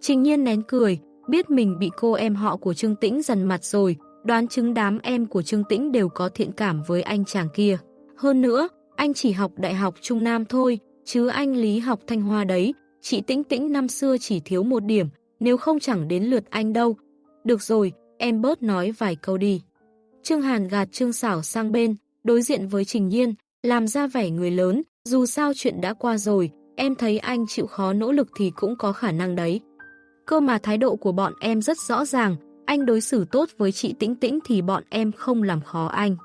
Trình nhiên nén cười, biết mình bị cô em họ của Trương Tĩnh dần mặt rồi, đoán chứng đám em của Trương Tĩnh đều có thiện cảm với anh chàng kia. Hơn nữa, anh chỉ học đại học Trung Nam thôi, chứ anh Lý học Thanh Hoa đấy, chị Tĩnh Tĩnh năm xưa chỉ thiếu một điểm, nếu không chẳng đến lượt anh đâu. Được rồi, em bớt nói vài câu đi. Trương Hàn gạt Trương Sảo sang bên, đối diện với Trình Nhiên, làm ra vẻ người lớn, dù sao chuyện đã qua rồi, em thấy anh chịu khó nỗ lực thì cũng có khả năng đấy. Cơ mà thái độ của bọn em rất rõ ràng, anh đối xử tốt với chị Tĩnh Tĩnh thì bọn em không làm khó anh.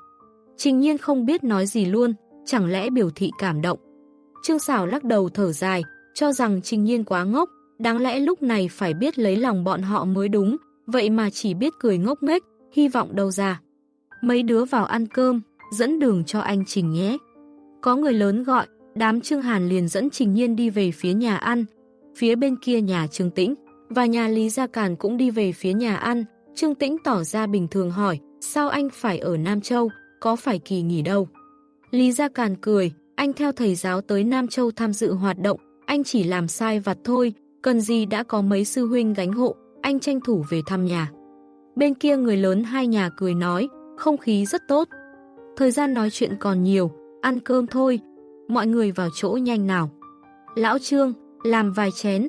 Trình nhiên không biết nói gì luôn, chẳng lẽ biểu thị cảm động. Trương Sảo lắc đầu thở dài, cho rằng Trình nhiên quá ngốc, đáng lẽ lúc này phải biết lấy lòng bọn họ mới đúng, vậy mà chỉ biết cười ngốc nghếch, hy vọng đâu ra. Mấy đứa vào ăn cơm, dẫn đường cho anh Trình nhé. Có người lớn gọi, đám Trương Hàn liền dẫn Trình Nhiên đi về phía nhà ăn, phía bên kia nhà Trương Tĩnh, và nhà Lý Gia Càn cũng đi về phía nhà ăn. Trương Tĩnh tỏ ra bình thường hỏi, sao anh phải ở Nam Châu, có phải kỳ nghỉ đâu. Lý Gia Càn cười, anh theo thầy giáo tới Nam Châu tham dự hoạt động, anh chỉ làm sai vặt thôi, cần gì đã có mấy sư huynh gánh hộ, anh tranh thủ về thăm nhà. Bên kia người lớn hai nhà cười nói, không khí rất tốt. Thời gian nói chuyện còn nhiều, ăn cơm thôi, mọi người vào chỗ nhanh nào. Lão Trương, làm vài chén,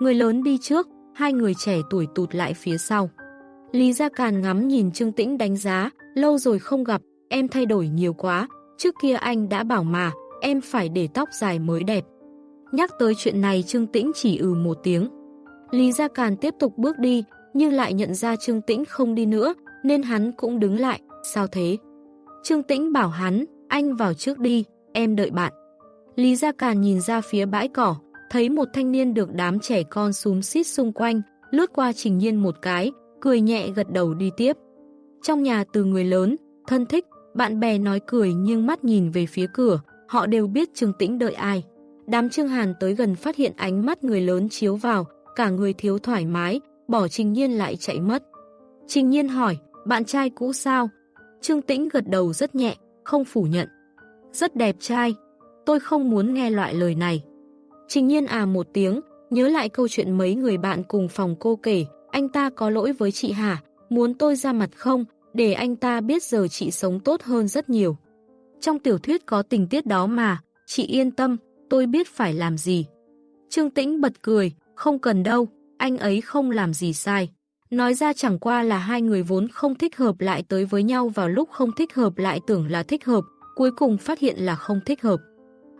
người lớn đi trước, hai người trẻ tuổi tụt lại phía sau. Lý Gia Càn ngắm nhìn Trương Tĩnh đánh giá, lâu rồi không gặp, em thay đổi nhiều quá, trước kia anh đã bảo mà, em phải để tóc dài mới đẹp. Nhắc tới chuyện này Trương Tĩnh chỉ ừ một tiếng. Lý Gia Càn tiếp tục bước đi, nhưng lại nhận ra Trương Tĩnh không đi nữa, nên hắn cũng đứng lại, sao thế? Trương Tĩnh bảo hắn, anh vào trước đi, em đợi bạn. Lý Gia Càn nhìn ra phía bãi cỏ, thấy một thanh niên được đám trẻ con súm xít xung quanh, lướt qua trình nhiên một cái, cười nhẹ gật đầu đi tiếp. Trong nhà từ người lớn, thân thích, bạn bè nói cười nhưng mắt nhìn về phía cửa, họ đều biết Trương Tĩnh đợi ai. Đám Trương Hàn tới gần phát hiện ánh mắt người lớn chiếu vào, cả người thiếu thoải mái, bỏ Trình Nhiên lại chạy mất. Trình Nhiên hỏi, bạn trai cũ sao? Trương Tĩnh gật đầu rất nhẹ, không phủ nhận. Rất đẹp trai, tôi không muốn nghe loại lời này. Trình Nhiên à một tiếng, nhớ lại câu chuyện mấy người bạn cùng phòng cô kể, anh ta có lỗi với chị hả, muốn tôi ra mặt không, để anh ta biết giờ chị sống tốt hơn rất nhiều. Trong tiểu thuyết có tình tiết đó mà, chị yên tâm, tôi biết phải làm gì. Trương Tĩnh bật cười, không cần đâu, anh ấy không làm gì sai. Nói ra chẳng qua là hai người vốn không thích hợp lại tới với nhau vào lúc không thích hợp lại tưởng là thích hợp, cuối cùng phát hiện là không thích hợp.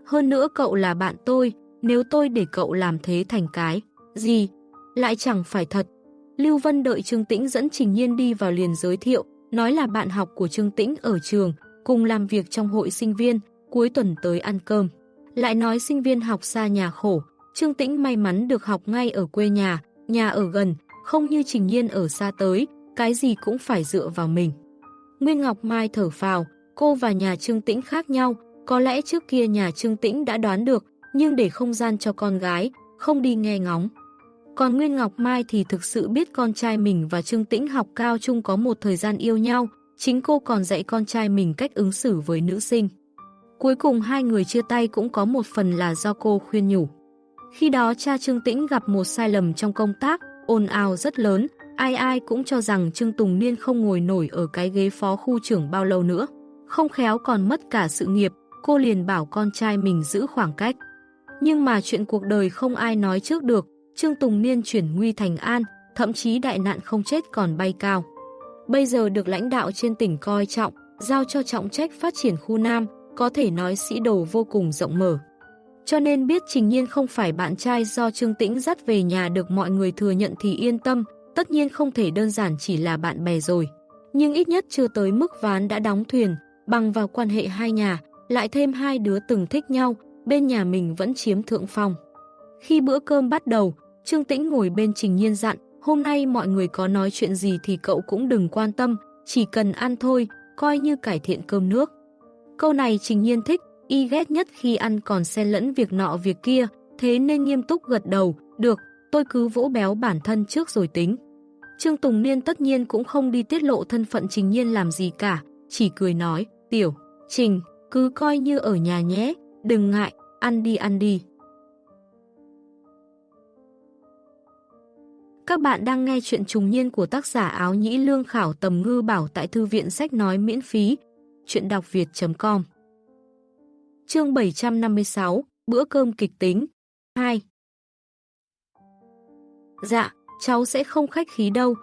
Hơn nữa cậu là bạn tôi, nếu tôi để cậu làm thế thành cái, gì, lại chẳng phải thật. Lưu Vân đợi Trương Tĩnh dẫn Trình Nhiên đi vào liền giới thiệu, nói là bạn học của Trương Tĩnh ở trường, cùng làm việc trong hội sinh viên, cuối tuần tới ăn cơm. Lại nói sinh viên học xa nhà khổ, Trương Tĩnh may mắn được học ngay ở quê nhà, nhà ở gần, không như Trình Nhiên ở xa tới, cái gì cũng phải dựa vào mình. Nguyên Ngọc Mai thở phào, cô và nhà Trương Tĩnh khác nhau, có lẽ trước kia nhà Trương Tĩnh đã đoán được, nhưng để không gian cho con gái, không đi nghe ngóng. Còn Nguyên Ngọc Mai thì thực sự biết con trai mình và Trương Tĩnh học cao chung có một thời gian yêu nhau, chính cô còn dạy con trai mình cách ứng xử với nữ sinh. Cuối cùng hai người chia tay cũng có một phần là do cô khuyên nhủ. Khi đó cha Trương Tĩnh gặp một sai lầm trong công tác, ồn ào rất lớn, ai ai cũng cho rằng Trương Tùng Niên không ngồi nổi ở cái ghế phó khu trưởng bao lâu nữa. Không khéo còn mất cả sự nghiệp, cô liền bảo con trai mình giữ khoảng cách. Nhưng mà chuyện cuộc đời không ai nói trước được, Trương Tùng Niên chuyển nguy thành an, thậm chí đại nạn không chết còn bay cao. Bây giờ được lãnh đạo trên tỉnh coi trọng, giao cho trọng trách phát triển khu Nam, có thể nói sĩ đồ vô cùng rộng mở. Cho nên biết Trình Nhiên không phải bạn trai do Trương Tĩnh dắt về nhà được mọi người thừa nhận thì yên tâm, tất nhiên không thể đơn giản chỉ là bạn bè rồi. Nhưng ít nhất chưa tới mức ván đã đóng thuyền, bằng vào quan hệ hai nhà, lại thêm hai đứa từng thích nhau, bên nhà mình vẫn chiếm thượng phong. Khi bữa cơm bắt đầu, Trương Tĩnh ngồi bên Trình Nhiên dặn, hôm nay mọi người có nói chuyện gì thì cậu cũng đừng quan tâm, chỉ cần ăn thôi, coi như cải thiện cơm nước. Câu này Trình Nhiên thích, y ghét nhất khi ăn còn xen lẫn việc nọ việc kia, thế nên nghiêm túc gật đầu, được, tôi cứ vỗ béo bản thân trước rồi tính. Trương Tùng Niên tất nhiên cũng không đi tiết lộ thân phận Trình Nhiên làm gì cả, chỉ cười nói, tiểu, Trình, cứ coi như ở nhà nhé, đừng ngại, ăn đi ăn đi. Các bạn đang nghe chuyện trùng niên của tác giả áo nhĩ lương khảo tầm ngư bảo tại thư viện sách nói miễn phí. Chuyện đọc việt.com Chương 756 Bữa cơm kịch tính 2 Dạ, cháu sẽ không khách khí đâu.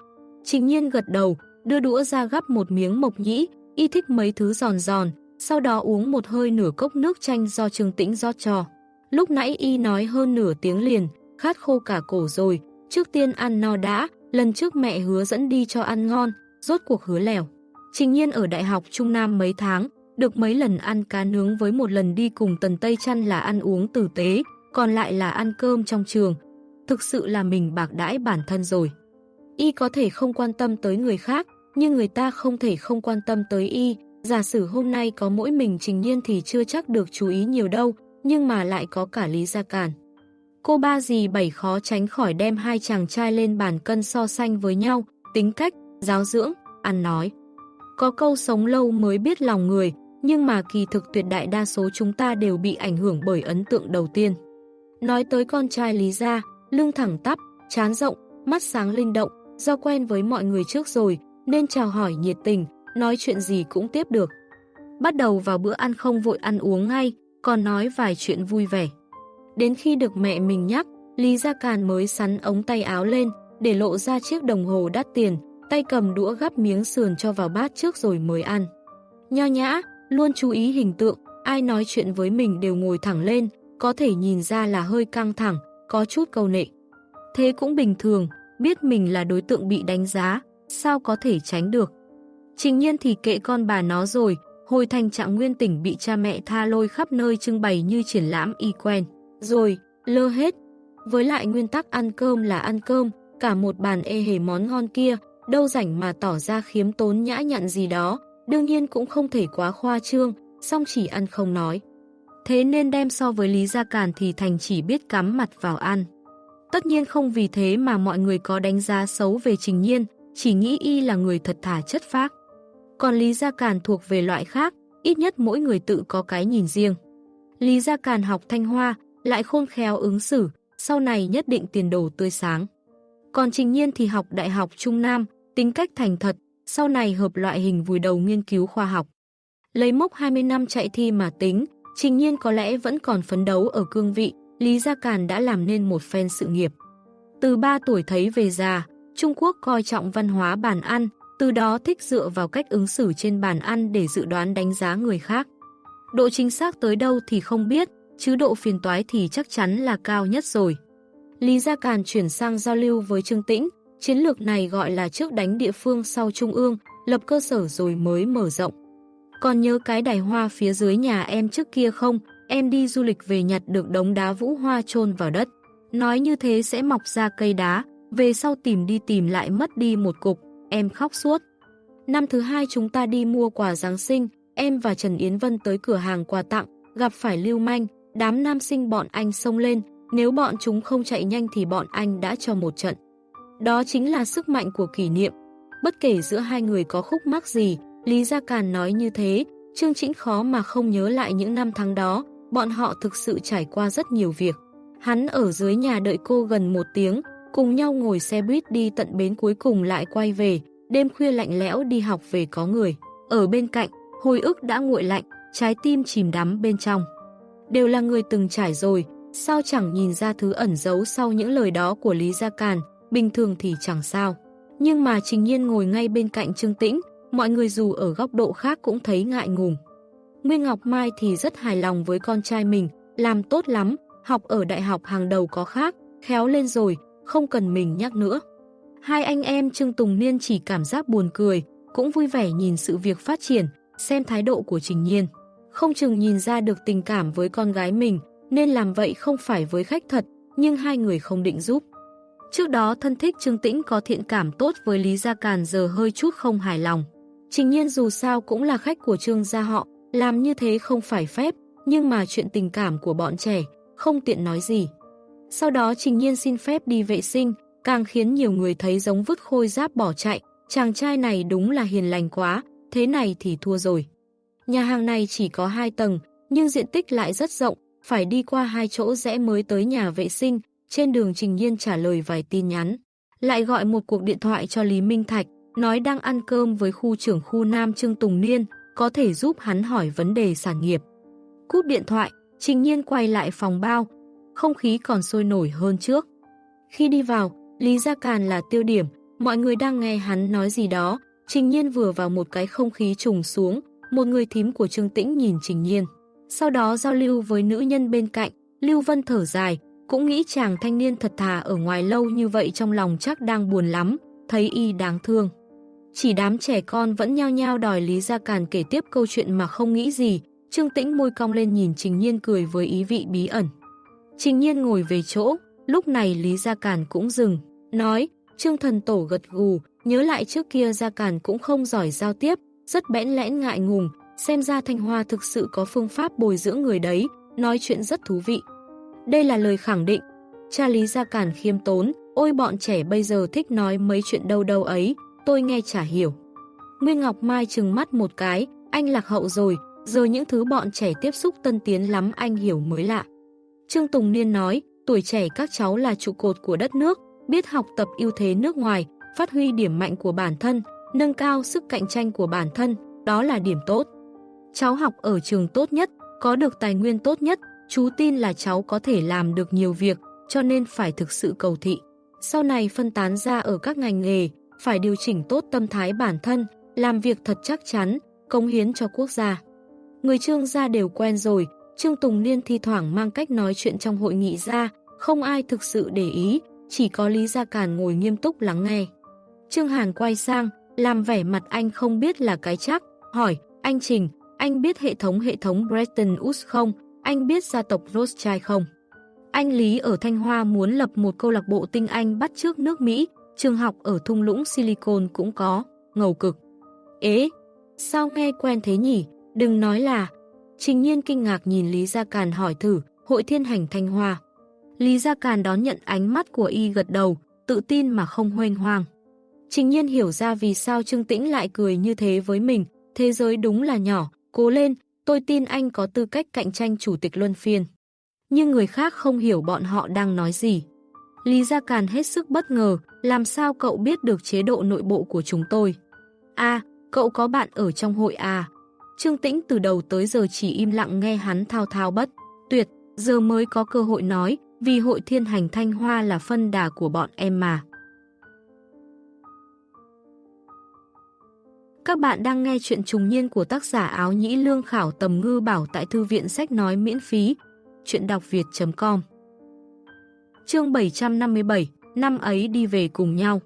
Trình nhiên gật đầu, đưa đũa ra gắp một miếng mộc nhĩ, y thích mấy thứ giòn giòn, sau đó uống một hơi nửa cốc nước chanh do Trương Tĩnh rót cho. Lúc nãy y nói hơn nửa tiếng liền, khát khô cả cổ rồi, trước tiên ăn no đã, lần trước mẹ hứa dẫn đi cho ăn ngon, rốt cuộc hứa lèo. Trình nhiên ở Đại học Trung Nam mấy tháng, được mấy lần ăn cá nướng với một lần đi cùng Tần Tây Chăn là ăn uống tử tế, còn lại là ăn cơm trong trường. Thực sự là mình bạc đãi bản thân rồi. Y có thể không quan tâm tới người khác, nhưng người ta không thể không quan tâm tới Y. Giả sử hôm nay có mỗi mình trình nhiên thì chưa chắc được chú ý nhiều đâu, nhưng mà lại có cả Lý Gia Càn. Cô ba dì bảy khó tránh khỏi đem hai chàng trai lên bàn cân so sánh với nhau, tính cách, giáo dưỡng, ăn nói. Có câu sống lâu mới biết lòng người, nhưng mà kỳ thực tuyệt đại đa số chúng ta đều bị ảnh hưởng bởi ấn tượng đầu tiên. Nói tới con trai Lý Gia, lưng thẳng tắp, chán rộng, mắt sáng linh động, do quen với mọi người trước rồi, nên chào hỏi nhiệt tình, nói chuyện gì cũng tiếp được. Bắt đầu vào bữa ăn không vội ăn uống ngay, còn nói vài chuyện vui vẻ. Đến khi được mẹ mình nhắc, Lý Gia Càn mới sắn ống tay áo lên, để lộ ra chiếc đồng hồ đắt tiền, tay cầm đũa gắp miếng sườn cho vào bát trước rồi mới ăn. Nho nhã, luôn chú ý hình tượng, ai nói chuyện với mình đều ngồi thẳng lên, có thể nhìn ra là hơi căng thẳng, có chút câu nệ. Thế cũng bình thường, biết mình là đối tượng bị đánh giá, sao có thể tránh được. Trình nhiên thì kệ con bà nó rồi, hồi thành trạng nguyên tỉnh bị cha mẹ tha lôi khắp nơi trưng bày như triển lãm y quen. Rồi, lơ hết. Với lại nguyên tắc ăn cơm là ăn cơm, cả một bàn ê hề món ngon kia, đâu rảnh mà tỏ ra khiếm tốn nhã nhặn gì đó, đương nhiên cũng không thể quá khoa trương, song chỉ ăn không nói. Thế nên đem so với Lý Gia Càn thì Thành chỉ biết cắm mặt vào ăn. Tất nhiên không vì thế mà mọi người có đánh giá xấu về Trình Nhiên, chỉ nghĩ y là người thật thà chất phác. Còn Lý Gia Càn thuộc về loại khác, ít nhất mỗi người tự có cái nhìn riêng. Lý Gia Càn học thanh hoa, lại khôn khéo ứng xử, sau này nhất định tiền đồ tươi sáng. Còn Trình Nhiên thì học Đại học Trung Nam, tính cách thành thật, sau này hợp loại hình vùi đầu nghiên cứu khoa học. Lấy mốc 20 năm chạy thi mà tính, Trình Nhiên có lẽ vẫn còn phấn đấu ở cương vị, Lý Gia Càn đã làm nên một phen sự nghiệp. Từ 3 tuổi thấy về già, Trung Quốc coi trọng văn hóa bàn ăn, từ đó thích dựa vào cách ứng xử trên bàn ăn để dự đoán đánh giá người khác. Độ chính xác tới đâu thì không biết, chứ độ phiền toái thì chắc chắn là cao nhất rồi. Lý Gia Càn chuyển sang giao lưu với Trương Tĩnh, chiến lược này gọi là trước đánh địa phương sau trung ương, lập cơ sở rồi mới mở rộng. Còn nhớ cái đài hoa phía dưới nhà em trước kia không, em đi du lịch về nhặt được đống đá vũ hoa chôn vào đất. Nói như thế sẽ mọc ra cây đá, về sau tìm đi tìm lại mất đi một cục, em khóc suốt. Năm thứ hai chúng ta đi mua quà Giáng sinh, em và Trần Yến Vân tới cửa hàng quà tặng, gặp phải lưu manh, đám nam sinh bọn anh xông lên, nếu bọn chúng không chạy nhanh thì bọn anh đã cho một trận. Đó chính là sức mạnh của kỷ niệm. Bất kể giữa hai người có khúc mắc gì, Lý Gia Càn nói như thế, Trương Chĩnh khó mà không nhớ lại những năm tháng đó, bọn họ thực sự trải qua rất nhiều việc. Hắn ở dưới nhà đợi cô gần một tiếng, cùng nhau ngồi xe buýt đi tận bến cuối cùng lại quay về, đêm khuya lạnh lẽo đi học về có người. Ở bên cạnh, hồi ức đã nguội lạnh, trái tim chìm đắm bên trong. Đều là người từng trải rồi, sao chẳng nhìn ra thứ ẩn giấu sau những lời đó của Lý Gia Càn, bình thường thì chẳng sao. Nhưng mà Trình Nhiên ngồi ngay bên cạnh Trương Tĩnh, mọi người dù ở góc độ khác cũng thấy ngại ngùng. Nguyên Ngọc Mai thì rất hài lòng với con trai mình, làm tốt lắm, học ở đại học hàng đầu có khác, khéo lên rồi, không cần mình nhắc nữa. Hai anh em Trương Tùng Niên chỉ cảm giác buồn cười, cũng vui vẻ nhìn sự việc phát triển, xem thái độ của Trình Nhiên. Không chừng nhìn ra được tình cảm với con gái mình, nên làm vậy không phải với khách thật, nhưng hai người không định giúp. Trước đó thân thích Trương Tĩnh có thiện cảm tốt với Lý Gia Càn giờ hơi chút không hài lòng. Trình nhiên dù sao cũng là khách của Trương gia họ, làm như thế không phải phép, nhưng mà chuyện tình cảm của bọn trẻ, không tiện nói gì. Sau đó Trình nhiên xin phép đi vệ sinh, càng khiến nhiều người thấy giống vứt khôi giáp bỏ chạy, chàng trai này đúng là hiền lành quá, thế này thì thua rồi. Nhà hàng này chỉ có hai tầng, nhưng diện tích lại rất rộng, phải đi qua hai chỗ rẽ mới tới nhà vệ sinh, trên đường Trình Nhiên trả lời vài tin nhắn. Lại gọi một cuộc điện thoại cho Lý Minh Thạch, nói đang ăn cơm với khu trưởng khu Nam Trương Tùng Niên, có thể giúp hắn hỏi vấn đề sản nghiệp. Cúp điện thoại, Trình Nhiên quay lại phòng bao, không khí còn sôi nổi hơn trước. Khi đi vào, Lý Gia Càn là tiêu điểm, mọi người đang nghe hắn nói gì đó, Trình Nhiên vừa vào một cái không khí trùng xuống, một người thím của Trương Tĩnh nhìn Trình Nhiên. Sau đó giao lưu với nữ nhân bên cạnh, Lưu Vân thở dài, cũng nghĩ chàng thanh niên thật thà ở ngoài lâu như vậy trong lòng chắc đang buồn lắm, thấy y đáng thương. Chỉ đám trẻ con vẫn nhao nhao đòi Lý Gia Càn kể tiếp câu chuyện mà không nghĩ gì, Trương Tĩnh môi cong lên nhìn Trình Nhiên cười với ý vị bí ẩn. Trình Nhiên ngồi về chỗ, lúc này Lý Gia Càn cũng dừng, nói, Trương Thần Tổ gật gù, nhớ lại trước kia Gia Càn cũng không giỏi giao tiếp, rất bẽn lẽn ngại ngùng, xem ra Thanh Hoa thực sự có phương pháp bồi dưỡng người đấy, nói chuyện rất thú vị. Đây là lời khẳng định. Cha Lý Gia Cản khiêm tốn, ôi bọn trẻ bây giờ thích nói mấy chuyện đâu đâu ấy, tôi nghe chả hiểu. Nguyên Ngọc Mai trừng mắt một cái, anh lạc hậu rồi, giờ những thứ bọn trẻ tiếp xúc tân tiến lắm anh hiểu mới lạ. Trương Tùng Niên nói, tuổi trẻ các cháu là trụ cột của đất nước, biết học tập ưu thế nước ngoài, phát huy điểm mạnh của bản thân, nâng cao sức cạnh tranh của bản thân, đó là điểm tốt. Cháu học ở trường tốt nhất, có được tài nguyên tốt nhất, chú tin là cháu có thể làm được nhiều việc, cho nên phải thực sự cầu thị. Sau này phân tán ra ở các ngành nghề, phải điều chỉnh tốt tâm thái bản thân, làm việc thật chắc chắn, cống hiến cho quốc gia. Người trương gia đều quen rồi, Trương Tùng Niên thi thoảng mang cách nói chuyện trong hội nghị ra, không ai thực sự để ý, chỉ có Lý Gia Càn ngồi nghiêm túc lắng nghe. Trương Hàn quay sang, làm vẻ mặt anh không biết là cái chắc, hỏi, anh Trình, anh biết hệ thống hệ thống Bretton Woods không? Anh biết gia tộc Rothschild không? Anh Lý ở Thanh Hoa muốn lập một câu lạc bộ tinh Anh bắt trước nước Mỹ, trường học ở thung lũng Silicon cũng có, ngầu cực. Ế, sao nghe quen thế nhỉ? Đừng nói là... Trình nhiên kinh ngạc nhìn Lý Gia Càn hỏi thử, hội thiên hành Thanh Hoa. Lý Gia Càn đón nhận ánh mắt của y gật đầu, tự tin mà không hoanh hoang. Trình nhiên hiểu ra vì sao Trương Tĩnh lại cười như thế với mình, thế giới đúng là nhỏ, cố lên, tôi tin anh có tư cách cạnh tranh chủ tịch luân phiên. Nhưng người khác không hiểu bọn họ đang nói gì. Lý Gia Càn hết sức bất ngờ, làm sao cậu biết được chế độ nội bộ của chúng tôi? À, cậu có bạn ở trong hội à? Trương Tĩnh từ đầu tới giờ chỉ im lặng nghe hắn thao thao bất. Tuyệt, giờ mới có cơ hội nói, vì hội thiên hành Thanh Hoa là phân đà của bọn em mà. Các bạn đang nghe chuyện trùng niên của tác giả áo nhĩ lương khảo tầm ngư bảo tại thư viện sách nói miễn phí. Chuyện đọc việt.com Chương 757 Năm ấy đi về cùng nhau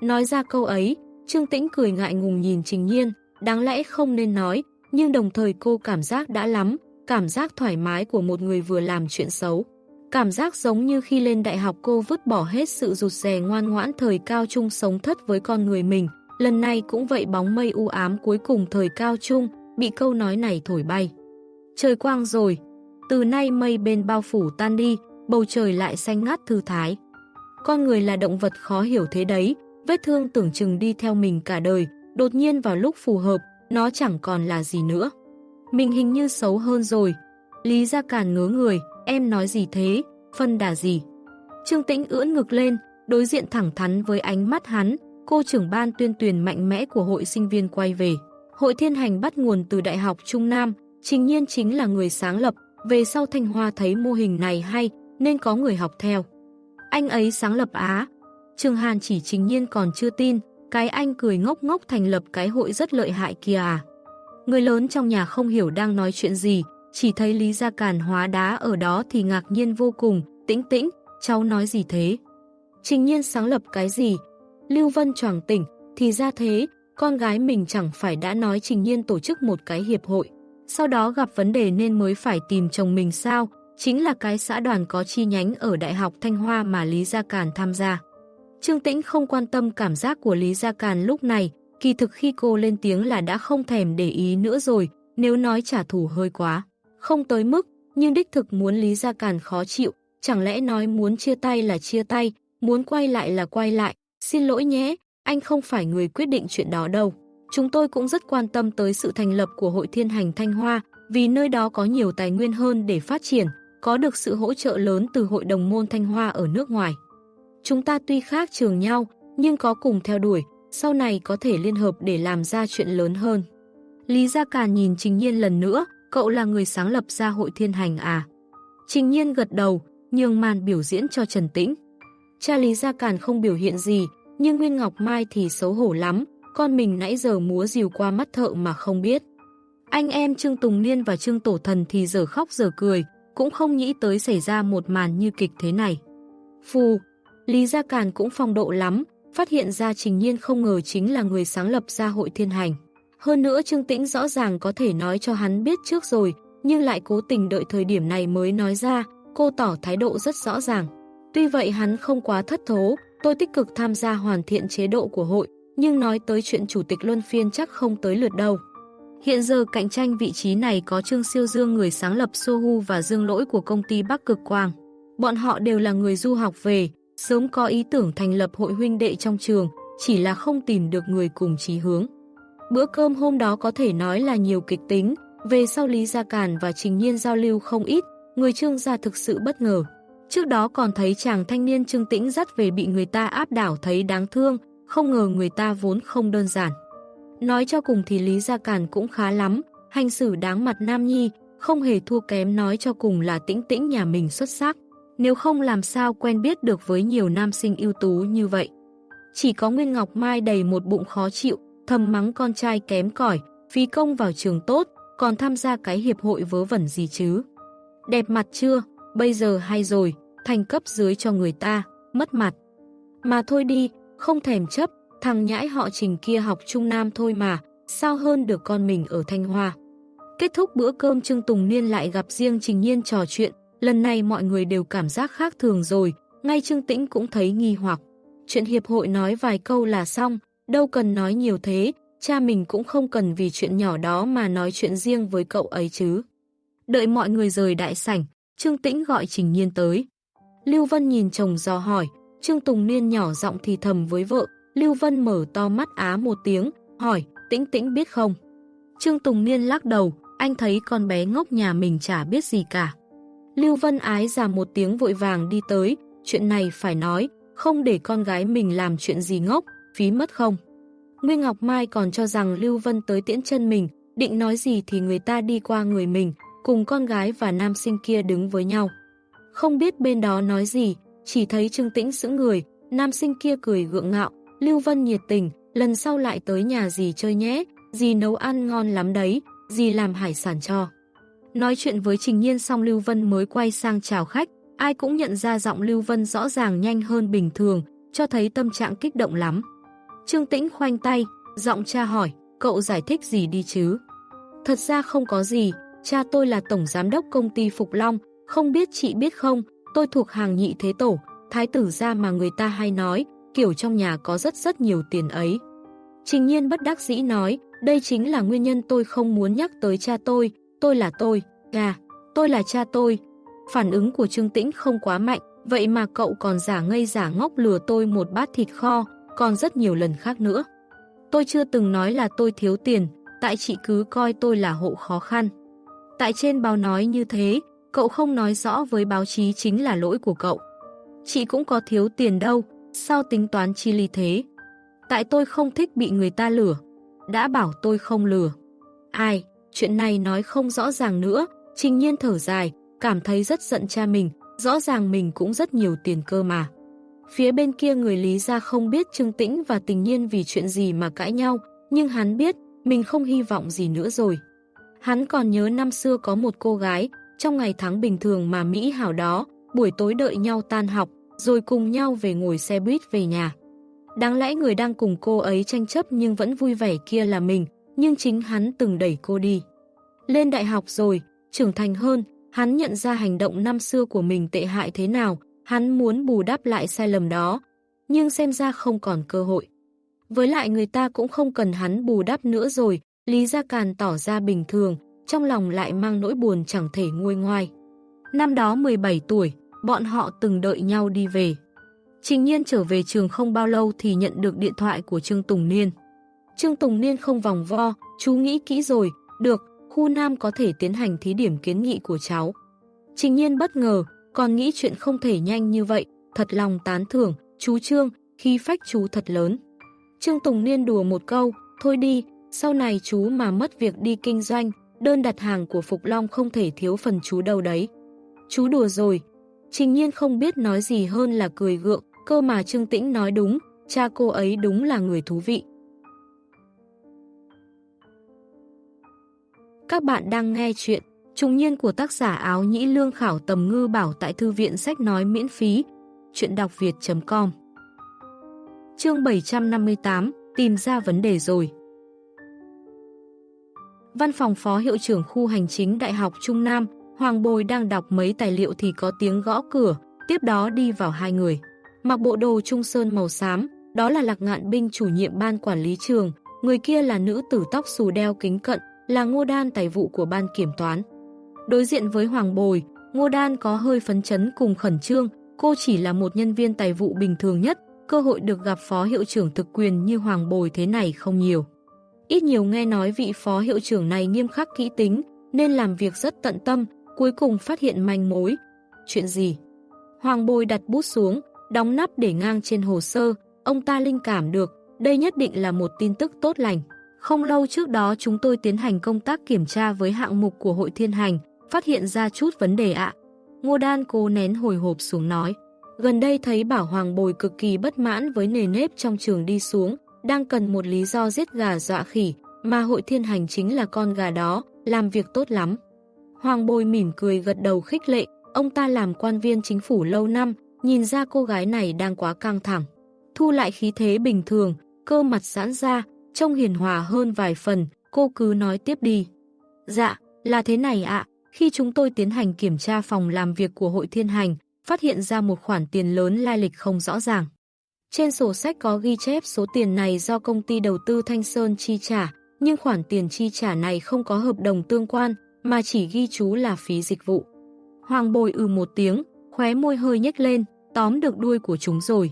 Nói ra câu ấy, Trương Tĩnh cười ngại ngùng nhìn Trình Nhiên, đáng lẽ không nên nói, nhưng đồng thời cô cảm giác đã lắm, cảm giác thoải mái của một người vừa làm chuyện xấu. Cảm giác giống như khi lên đại học cô vứt bỏ hết sự rụt rè ngoan ngoãn thời cao trung sống thất với con người mình. Lần này cũng vậy bóng mây u ám cuối cùng thời cao trung, bị câu nói này thổi bay. Trời quang rồi, từ nay mây bên bao phủ tan đi, bầu trời lại xanh ngát thư thái. Con người là động vật khó hiểu thế đấy, vết thương tưởng chừng đi theo mình cả đời, đột nhiên vào lúc phù hợp, nó chẳng còn là gì nữa. Mình hình như xấu hơn rồi. Lý ra càn ngớ người, em nói gì thế, phân đà gì. Trương Tĩnh ưỡn ngực lên, đối diện thẳng thắn với ánh mắt hắn, cô trưởng ban tuyên truyền mạnh mẽ của hội sinh viên quay về. Hội thiên hành bắt nguồn từ Đại học Trung Nam, trình nhiên chính là người sáng lập, về sau Thanh Hoa thấy mô hình này hay, nên có người học theo. Anh ấy sáng lập Á. Trường Hàn chỉ trình nhiên còn chưa tin, cái anh cười ngốc ngốc thành lập cái hội rất lợi hại kia à. Người lớn trong nhà không hiểu đang nói chuyện gì, chỉ thấy Lý Gia Càn hóa đá ở đó thì ngạc nhiên vô cùng, tĩnh tĩnh, cháu nói gì thế? Trình nhiên sáng lập cái gì? Lưu Vân choàng tỉnh, thì ra thế, con gái mình chẳng phải đã nói Trình Nhiên tổ chức một cái hiệp hội. Sau đó gặp vấn đề nên mới phải tìm chồng mình sao, chính là cái xã đoàn có chi nhánh ở Đại học Thanh Hoa mà Lý Gia Càn tham gia. Trương Tĩnh không quan tâm cảm giác của Lý Gia Càn lúc này, kỳ thực khi cô lên tiếng là đã không thèm để ý nữa rồi, nếu nói trả thù hơi quá. Không tới mức, nhưng đích thực muốn Lý Gia Càn khó chịu, chẳng lẽ nói muốn chia tay là chia tay, muốn quay lại là quay lại, xin lỗi nhé, anh không phải người quyết định chuyện đó đâu. Chúng tôi cũng rất quan tâm tới sự thành lập của Hội Thiên Hành Thanh Hoa, vì nơi đó có nhiều tài nguyên hơn để phát triển, có được sự hỗ trợ lớn từ Hội đồng môn Thanh Hoa ở nước ngoài. Chúng ta tuy khác trường nhau, nhưng có cùng theo đuổi, sau này có thể liên hợp để làm ra chuyện lớn hơn. Lý Gia Càn nhìn Trình Nhiên lần nữa, cậu là người sáng lập ra Hội Thiên Hành à? Trình Nhiên gật đầu, nhường màn biểu diễn cho Trần Tĩnh. Cha Lý Gia Càn không biểu hiện gì, nhưng Nguyên Ngọc Mai thì xấu hổ lắm, con mình nãy giờ múa dìu qua mắt thợ mà không biết. Anh em Trương Tùng Niên và Trương Tổ Thần thì giờ khóc giờ cười, cũng không nghĩ tới xảy ra một màn như kịch thế này. Phù, Lý Gia Càn cũng phong độ lắm, phát hiện ra Trình Nhiên không ngờ chính là người sáng lập ra hội thiên hành. Hơn nữa Trương Tĩnh rõ ràng có thể nói cho hắn biết trước rồi, nhưng lại cố tình đợi thời điểm này mới nói ra, cô tỏ thái độ rất rõ ràng. Tuy vậy hắn không quá thất thố, tôi tích cực tham gia hoàn thiện chế độ của hội, nhưng nói tới chuyện chủ tịch luân phiên chắc không tới lượt đâu. Hiện giờ cạnh tranh vị trí này có Trương Siêu Dương người sáng lập Sohu và Dương Lỗi của công ty Bắc Cực Quang. Bọn họ đều là người du học về, sớm có ý tưởng thành lập hội huynh đệ trong trường, chỉ là không tìm được người cùng chí hướng. Bữa cơm hôm đó có thể nói là nhiều kịch tính, về sau Lý Gia Càn và Trình Nhiên giao lưu không ít, người trương gia thực sự bất ngờ. Trước đó còn thấy chàng thanh niên trương tĩnh dắt về bị người ta áp đảo thấy đáng thương, không ngờ người ta vốn không đơn giản. Nói cho cùng thì Lý Gia Càn cũng khá lắm, hành xử đáng mặt Nam Nhi, không hề thua kém nói cho cùng là tĩnh tĩnh nhà mình xuất sắc. Nếu không làm sao quen biết được với nhiều nam sinh ưu tú như vậy. Chỉ có Nguyên Ngọc Mai đầy một bụng khó chịu, thầm mắng con trai kém cỏi, phí công vào trường tốt, còn tham gia cái hiệp hội vớ vẩn gì chứ. Đẹp mặt chưa, bây giờ hay rồi, thành cấp dưới cho người ta, mất mặt. Mà thôi đi, không thèm chấp, thằng nhãi họ trình kia học Trung Nam thôi mà, sao hơn được con mình ở Thanh Hoa. Kết thúc bữa cơm Trương Tùng Niên lại gặp riêng Trình Nhiên trò chuyện, lần này mọi người đều cảm giác khác thường rồi, ngay Trương Tĩnh cũng thấy nghi hoặc. Chuyện hiệp hội nói vài câu là xong, đâu cần nói nhiều thế, cha mình cũng không cần vì chuyện nhỏ đó mà nói chuyện riêng với cậu ấy chứ. Đợi mọi người rời đại sảnh, Trương Tĩnh gọi Trình Nhiên tới. Lưu Vân nhìn chồng do hỏi, Trương Tùng Niên nhỏ giọng thì thầm với vợ, Lưu Vân mở to mắt á một tiếng, hỏi, Tĩnh Tĩnh biết không? Trương Tùng Niên lắc đầu, anh thấy con bé ngốc nhà mình chả biết gì cả. Lưu Vân ái ra một tiếng vội vàng đi tới, chuyện này phải nói, không để con gái mình làm chuyện gì ngốc, phí mất không. Nguyên Ngọc Mai còn cho rằng Lưu Vân tới tiễn chân mình, định nói gì thì người ta đi qua người mình, cùng con gái và nam sinh kia đứng với nhau. Không biết bên đó nói gì, chỉ thấy Trương Tĩnh sững người, nam sinh kia cười gượng ngạo, Lưu Vân nhiệt tình, lần sau lại tới nhà gì chơi nhé, gì nấu ăn ngon lắm đấy, gì làm hải sản cho. Nói chuyện với Trình Nhiên xong Lưu Vân mới quay sang chào khách, ai cũng nhận ra giọng Lưu Vân rõ ràng nhanh hơn bình thường, cho thấy tâm trạng kích động lắm. Trương Tĩnh khoanh tay, giọng cha hỏi, cậu giải thích gì đi chứ? Thật ra không có gì, cha tôi là tổng giám đốc công ty Phục Long, không biết chị biết không, tôi thuộc hàng nhị thế tổ, thái tử gia mà người ta hay nói, kiểu trong nhà có rất rất nhiều tiền ấy. Trình nhiên bất đắc dĩ nói, đây chính là nguyên nhân tôi không muốn nhắc tới cha tôi, tôi là tôi, à, tôi là cha tôi. Phản ứng của Trương Tĩnh không quá mạnh, vậy mà cậu còn giả ngây giả ngốc lừa tôi một bát thịt kho, còn rất nhiều lần khác nữa. Tôi chưa từng nói là tôi thiếu tiền, tại chị cứ coi tôi là hộ khó khăn. Tại trên báo nói như thế, cậu không nói rõ với báo chí chính là lỗi của cậu. Chị cũng có thiếu tiền đâu, sao tính toán chi ly thế? Tại tôi không thích bị người ta lừa. Đã bảo tôi không lừa. Ai, chuyện này nói không rõ ràng nữa, trình nhiên thở dài, cảm thấy rất giận cha mình, rõ ràng mình cũng rất nhiều tiền cơ mà. Phía bên kia người Lý ra không biết Trương Tĩnh và tình nhiên vì chuyện gì mà cãi nhau, nhưng hắn biết mình không hy vọng gì nữa rồi. Hắn còn nhớ năm xưa có một cô gái, trong ngày tháng bình thường mà Mỹ hảo đó, buổi tối đợi nhau tan học, rồi cùng nhau về ngồi xe buýt về nhà. Đáng lẽ người đang cùng cô ấy tranh chấp nhưng vẫn vui vẻ kia là mình, nhưng chính hắn từng đẩy cô đi. Lên đại học rồi, trưởng thành hơn, hắn nhận ra hành động năm xưa của mình tệ hại thế nào, hắn muốn bù đắp lại sai lầm đó, nhưng xem ra không còn cơ hội. Với lại người ta cũng không cần hắn bù đắp nữa rồi, Lý Gia Càn tỏ ra bình thường, trong lòng lại mang nỗi buồn chẳng thể nguôi ngoai. Năm đó 17 tuổi, bọn họ từng đợi nhau đi về. Trình nhiên trở về trường không bao lâu thì nhận được điện thoại của Trương Tùng Niên. Trương Tùng Niên không vòng vo, chú nghĩ kỹ rồi, được, khu Nam có thể tiến hành thí điểm kiến nghị của cháu. Trình nhiên bất ngờ, còn nghĩ chuyện không thể nhanh như vậy, thật lòng tán thưởng, chú Trương, khi phách chú thật lớn. Trương Tùng Niên đùa một câu, thôi đi, sau này chú mà mất việc đi kinh doanh, đơn đặt hàng của Phục Long không thể thiếu phần chú đâu đấy. Chú đùa rồi. Trình nhiên không biết nói gì hơn là cười gượng, cơ mà Trương Tĩnh nói đúng, cha cô ấy đúng là người thú vị. Các bạn đang nghe chuyện Trùng nhiên của tác giả áo nhĩ lương khảo tầm ngư bảo tại thư viện sách nói miễn phí. Chuyện đọc việt.com Chương 758 Tìm ra vấn đề rồi Văn phòng phó hiệu trưởng khu hành chính Đại học Trung Nam Hoàng Bồi đang đọc mấy tài liệu thì có tiếng gõ cửa, tiếp đó đi vào hai người. Mặc bộ đồ trung sơn màu xám, đó là Lạc Ngạn Binh chủ nhiệm ban quản lý trường, người kia là nữ tử tóc xù đeo kính cận, là ngô đan tài vụ của ban kiểm toán. Đối diện với Hoàng Bồi, Ngô Đan có hơi phấn chấn cùng khẩn trương, cô chỉ là một nhân viên tài vụ bình thường nhất, cơ hội được gặp phó hiệu trưởng thực quyền như Hoàng Bồi thế này không nhiều. Ít nhiều nghe nói vị phó hiệu trưởng này nghiêm khắc kỹ tính, nên làm việc rất tận tâm, cuối cùng phát hiện manh mối. Chuyện gì? Hoàng Bồi đặt bút xuống, đóng nắp để ngang trên hồ sơ, ông ta linh cảm được, đây nhất định là một tin tức tốt lành. Không lâu trước đó chúng tôi tiến hành công tác kiểm tra với hạng mục của hội thiên hành, phát hiện ra chút vấn đề ạ. Ngô Đan cố nén hồi hộp xuống nói. Gần đây thấy Bảo Hoàng Bồi cực kỳ bất mãn với nề nếp trong trường đi xuống, đang cần một lý do giết gà dọa khỉ, mà hội thiên hành chính là con gà đó, làm việc tốt lắm. Hoàng Bồi mỉm cười gật đầu khích lệ, ông ta làm quan viên chính phủ lâu năm, nhìn ra cô gái này đang quá căng thẳng. Thu lại khí thế bình thường, cơ mặt giãn ra, trông hiền hòa hơn vài phần, cô cứ nói tiếp đi. Dạ, là thế này ạ, khi chúng tôi tiến hành kiểm tra phòng làm việc của hội thiên hành, phát hiện ra một khoản tiền lớn lai lịch không rõ ràng. Trên sổ sách có ghi chép số tiền này do công ty đầu tư Thanh Sơn chi trả, nhưng khoản tiền chi trả này không có hợp đồng tương quan, mà chỉ ghi chú là phí dịch vụ. Hoàng bồi ừ một tiếng, khóe môi hơi nhếch lên, tóm được đuôi của chúng rồi.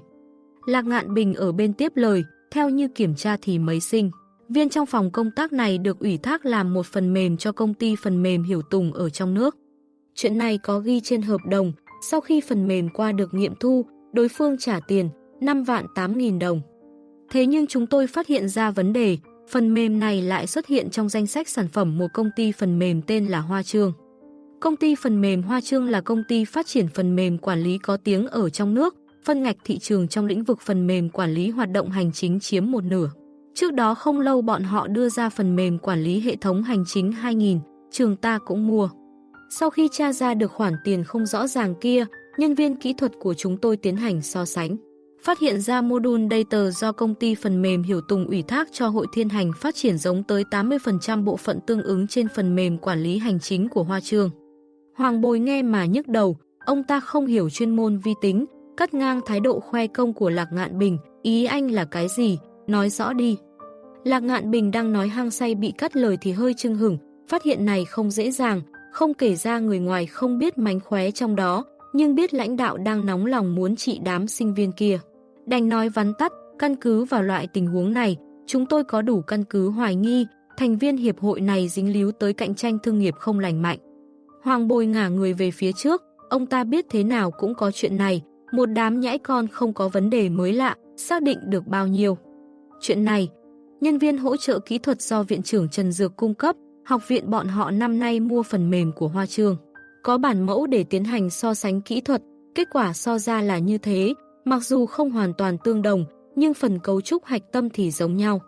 Lạc ngạn bình ở bên tiếp lời, theo như kiểm tra thì mấy sinh. Viên trong phòng công tác này được ủy thác làm một phần mềm cho công ty phần mềm Hiểu Tùng ở trong nước. Chuyện này có ghi trên hợp đồng, sau khi phần mềm qua được nghiệm thu, đối phương trả tiền 5 vạn 8 nghìn đồng. Thế nhưng chúng tôi phát hiện ra vấn đề, phần mềm này lại xuất hiện trong danh sách sản phẩm một công ty phần mềm tên là Hoa Trương. Công ty phần mềm Hoa Trương là công ty phát triển phần mềm quản lý có tiếng ở trong nước, phân ngạch thị trường trong lĩnh vực phần mềm quản lý hoạt động hành chính chiếm một nửa. Trước đó không lâu bọn họ đưa ra phần mềm quản lý hệ thống hành chính 2000, trường ta cũng mua. Sau khi tra ra được khoản tiền không rõ ràng kia, nhân viên kỹ thuật của chúng tôi tiến hành so sánh. Phát hiện ra module data do công ty phần mềm Hiểu Tùng ủy thác cho hội thiên hành phát triển giống tới 80% bộ phận tương ứng trên phần mềm quản lý hành chính của Hoa Trương. Hoàng Bồi nghe mà nhức đầu, ông ta không hiểu chuyên môn vi tính, cắt ngang thái độ khoe công của Lạc Ngạn Bình, ý anh là cái gì, nói rõ đi. Lạc Ngạn Bình đang nói hang say bị cắt lời thì hơi chưng hửng, phát hiện này không dễ dàng, không kể ra người ngoài không biết mánh khóe trong đó, nhưng biết lãnh đạo đang nóng lòng muốn trị đám sinh viên kia. Đành nói vắn tắt, căn cứ vào loại tình huống này, chúng tôi có đủ căn cứ hoài nghi, thành viên hiệp hội này dính líu tới cạnh tranh thương nghiệp không lành mạnh. Hoàng bồi ngả người về phía trước, ông ta biết thế nào cũng có chuyện này, một đám nhãi con không có vấn đề mới lạ, xác định được bao nhiêu. Chuyện này, Nhân viên hỗ trợ kỹ thuật do Viện trưởng Trần Dược cung cấp, học viện bọn họ năm nay mua phần mềm của Hoa Trương. Có bản mẫu để tiến hành so sánh kỹ thuật, kết quả so ra là như thế, mặc dù không hoàn toàn tương đồng, nhưng phần cấu trúc hạch tâm thì giống nhau.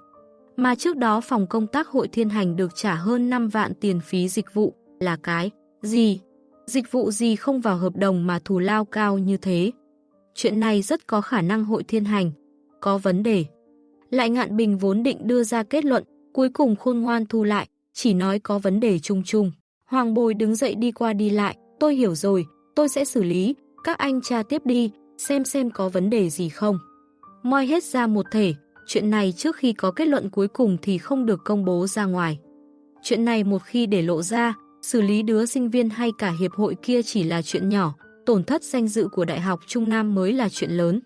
Mà trước đó phòng công tác hội thiên hành được trả hơn 5 vạn tiền phí dịch vụ, là cái gì? Dịch vụ gì không vào hợp đồng mà thù lao cao như thế? Chuyện này rất có khả năng hội thiên hành. có vấn đề. Lại ngạn bình vốn định đưa ra kết luận, cuối cùng khôn ngoan thu lại, chỉ nói có vấn đề chung chung. Hoàng bồi đứng dậy đi qua đi lại, tôi hiểu rồi, tôi sẽ xử lý, các anh tra tiếp đi, xem xem có vấn đề gì không. Moi hết ra một thể, chuyện này trước khi có kết luận cuối cùng thì không được công bố ra ngoài. Chuyện này một khi để lộ ra, xử lý đứa sinh viên hay cả hiệp hội kia chỉ là chuyện nhỏ, tổn thất danh dự của Đại học Trung Nam mới là chuyện lớn.